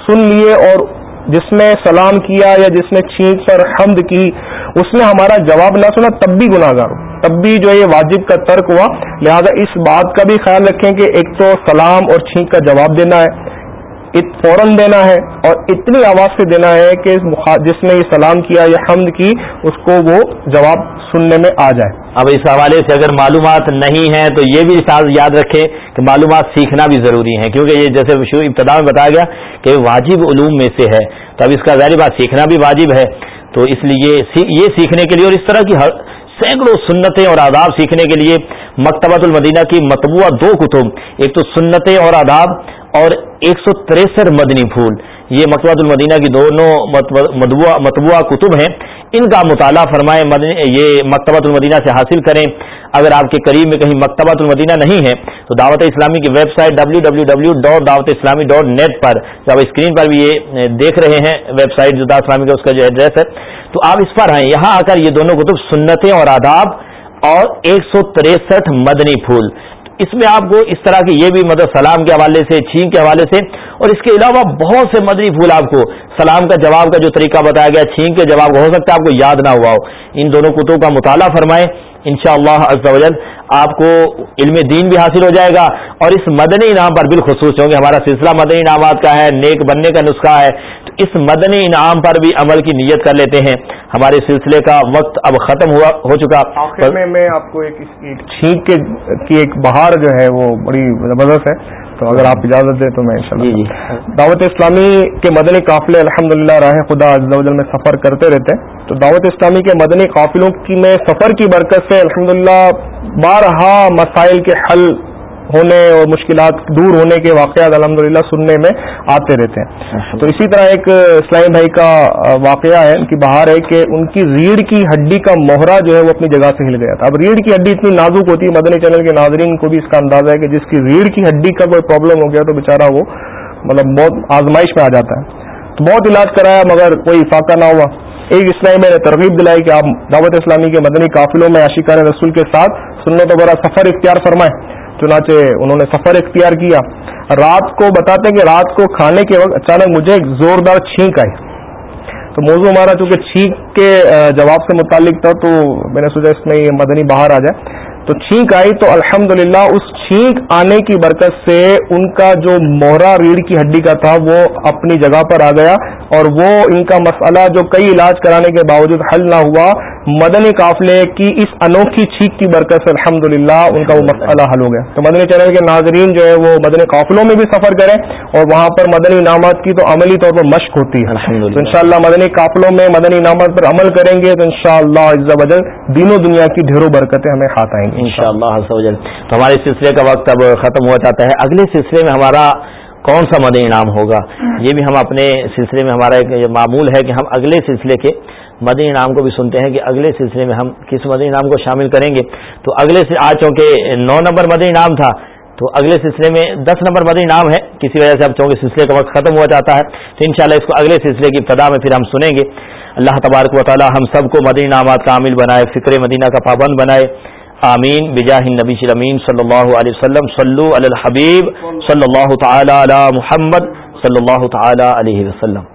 سن لیے اور جس نے سلام کیا یا جس نے چھینک پر حمد کی، اس نے ہمارا جواب نہ سنا تب بھی گناہ گار تب بھی جو یہ واجب کا ترک ہوا، لہذا اس بات کا بھی خیال رکھیں کہ ایک تو سلام اور چھینک کا جواب دینا ہے فوراً دینا ہے اور اتنی آواز سے دینا ہے کہ جس نے یہ سلام کیا یا حمد کی، اس کو وہ جواب سننے میں آ جائے۔ اب اس حوالے سے اگر معلومات نہیں ہیں تو یہ بھی ساتھ یاد رکھے کہ معلومات سیکھنا بھی ضروری ہے کیونکہ یہ جیسے ابتدا میں بتایا گیا کہ واجب علوم میں سے ہے۔ تو اب اس کا ظاہر بات سیکھنا بھی واجب ہے۔ تو اس لیے یہ سیکھنے کے لیے اور اس طرح کی سینکڑوں سنتیں اور آداب سیکھنے کے لیے مکتبۃ المدینہ کی متبوعہ دو کتب، ایک تو سنتیں اور آداب اور ایک سو تریسٹھ مدنی پھول۔ یہ مکتبۃ المدینہ کی دونوں متبوعہ کتب ہیں۔ ان کا مطالعہ فرمائیں یہ مکتبۃ المدینہ سے حاصل کریں۔ اگر آپ کے قریب میں کہیں مکتبۃ المدینہ نہیں ہے، تو دعوت اسلامی کی web site W W W dot Dawat Islami dot net پر جب اسکرین پر بھی یہ دیکھ رہے ہیں، ویب سائٹ جو دعوت اسلامی کا اس کا جو ایڈریس ہے، تو آپ اس پر آئیں۔ یہاں آ کر یہ دونوں کتب سنتیں اور آداب اور ایک سو تریسٹھ مدنی پھول۔ اس میں آپ کو اس طرح کی یہ بھی مدد، سلام کے حوالے سے، چھین کے حوالے سے اور اس کے علاوہ بہت سے مدنی پھول آپ کو سلام کا جواب کا جو طریقہ بتایا گیا چھین کے جواب ہو سکتا ہے آپ کو یاد نہ ہوا ہو۔ ان دونوں کتوں کا مطالعہ فرمائیں ان شاء اللہ آپ کو علم دین بھی حاصل ہو جائے گا۔ اور اس مدنی انعام پر بالخصوص ہوں گے ہمارا سلسلہ مدنی انعامات کا ہے، نیک بننے کا نسخہ ہے، تو اس مدنی انعام پر بھی عمل کی نیت کر لیتے ہیں۔ ہمارے سلسلے کا وقت اب ختم ہوا، ہو چکا۔ آخر میں میں آپ کو ایک چھینک کی ایک بہار جو ہے، وہ بڑی زبردست ہے۔ تو اگر آپ اجازت دیں تو میں جی جی۔ دعوت اسلامی کے مدنی قافلے الحمد للہ راہ خدا میں سفر کرتے رہتے ہیں۔ تو دعوت اسلامی کے مدنی قافلوں کی میں سفر کی برکت سے الحمد للہ بارہا مسائل کے حل ہونے اور مشکلات دور ہونے کے واقعات الحمد سننے میں آتے رہتے ہیں۔ تو اسی طرح ایک اسلامی بھائی کا واقعہ ہے، ان کی بہار ہے کہ ان کی ریڑھ کی ہڈی کا موہرا جو ہے وہ اپنی جگہ سے ہل گیا تھا۔ اب ریڑھ کی ہڈی اتنی نازک ہوتی ہے، مدنی چینل کے ناظرین کو بھی اس کا اندازہ ہے کہ جس کی ریڑھ کی ہڈی کا کوئی پرابلم ہو گیا تو بےچارا وہ مطلب بہت آزمائش میں آ جاتا ہے۔ تو بہت علاج کرایا، مگر کوئی فاقہ نہ ہوا۔ ایک اسلامی میں نے ترغیب دلائی کہ آپ دعوت اسلامی کے مدنی قافلوں میں عاشقان رسول کے ساتھ سننے تو بڑا سفر اختیار فرمائے چنانچہ انہوں نے سفر اختیار کیا۔ رات کو بتاتے کہ رات کو کھانے کے وقت اچانک مجھے ایک زوردار چھینک آئی۔ تو موضوع ہمارا چونکہ چھینک کے جواب سے متعلق تھا تو میں نے سوچا اس میں یہ مدنی باہر آ جائے۔ تو چھینک آئی تو الحمدللہ اس چھینک آنے کی برکت سے ان کا جو موہرا ریڑھ کی ہڈی کا تھا وہ اپنی جگہ پر آ گیا اور وہ ان کا مسئلہ جو کئی علاج کرانے کے باوجود حل نہ ہوا۔ مدنی قافلے کی اس انوکھی چھینک کی برکت سے الحمد ان کا وہ مسئلہ حل ہو گیا۔ تو مدنی چینل کے ناظرین جو ہے وہ مدنی قافلوں میں بھی سفر کریں اور وہاں پر مدنی انعامات کی تو عملی طور پر مشق ہوتی ہے۔ تو ان شاء اللہ مدنی قافلوں میں مدنی انعامات پر عمل کریں گے تو ان شاء اللہ دینوں دنیا کی ڈھیروں برکتیں ہمیں ہاتھ آئیں گی۔ ان شاء اللہ تو ہمارے سلسلے کا وقت اب ختم ہوا جاتا ہے۔ اگلے سلسلے میں ہمارا کون سا مدنی انعام ہوگا؟ یہ بھی ہم اپنے سلسلے میں ہمارا ایک معمول ہے کہ ہم اگلے سلسلے کے مدنی انعام کو بھی سنتے ہیں کہ اگلے سلسلے میں ہم کس مدنی انعام کو شامل کریں گے۔ تو اگلے آج چونکہ نو نمبر مدنی انعام تھا، تو اگلے سلسلے میں دس نمبر مدنی انعام ہے۔ کسی وجہ سے اب چونکہ سلسلے کا وقت ختم ہوا جاتا ہے، تو انشاءاللہ اس کو اگلے سلسلے کی ابتدا میں پھر ہم سنیں گے۔ اللہ تبارک و تعالی ہم سب کو مدنی انعامات کا عامل بنائے، فکر مدینہ کا پابند بنائے۔ آمین۔ بجاہ نبی امین صلی اللہ علیہ وسلم، صلو علی الحبیب صلی اللہ تعالی علی محمد صلی اللہ تعالی علیہ وسلم۔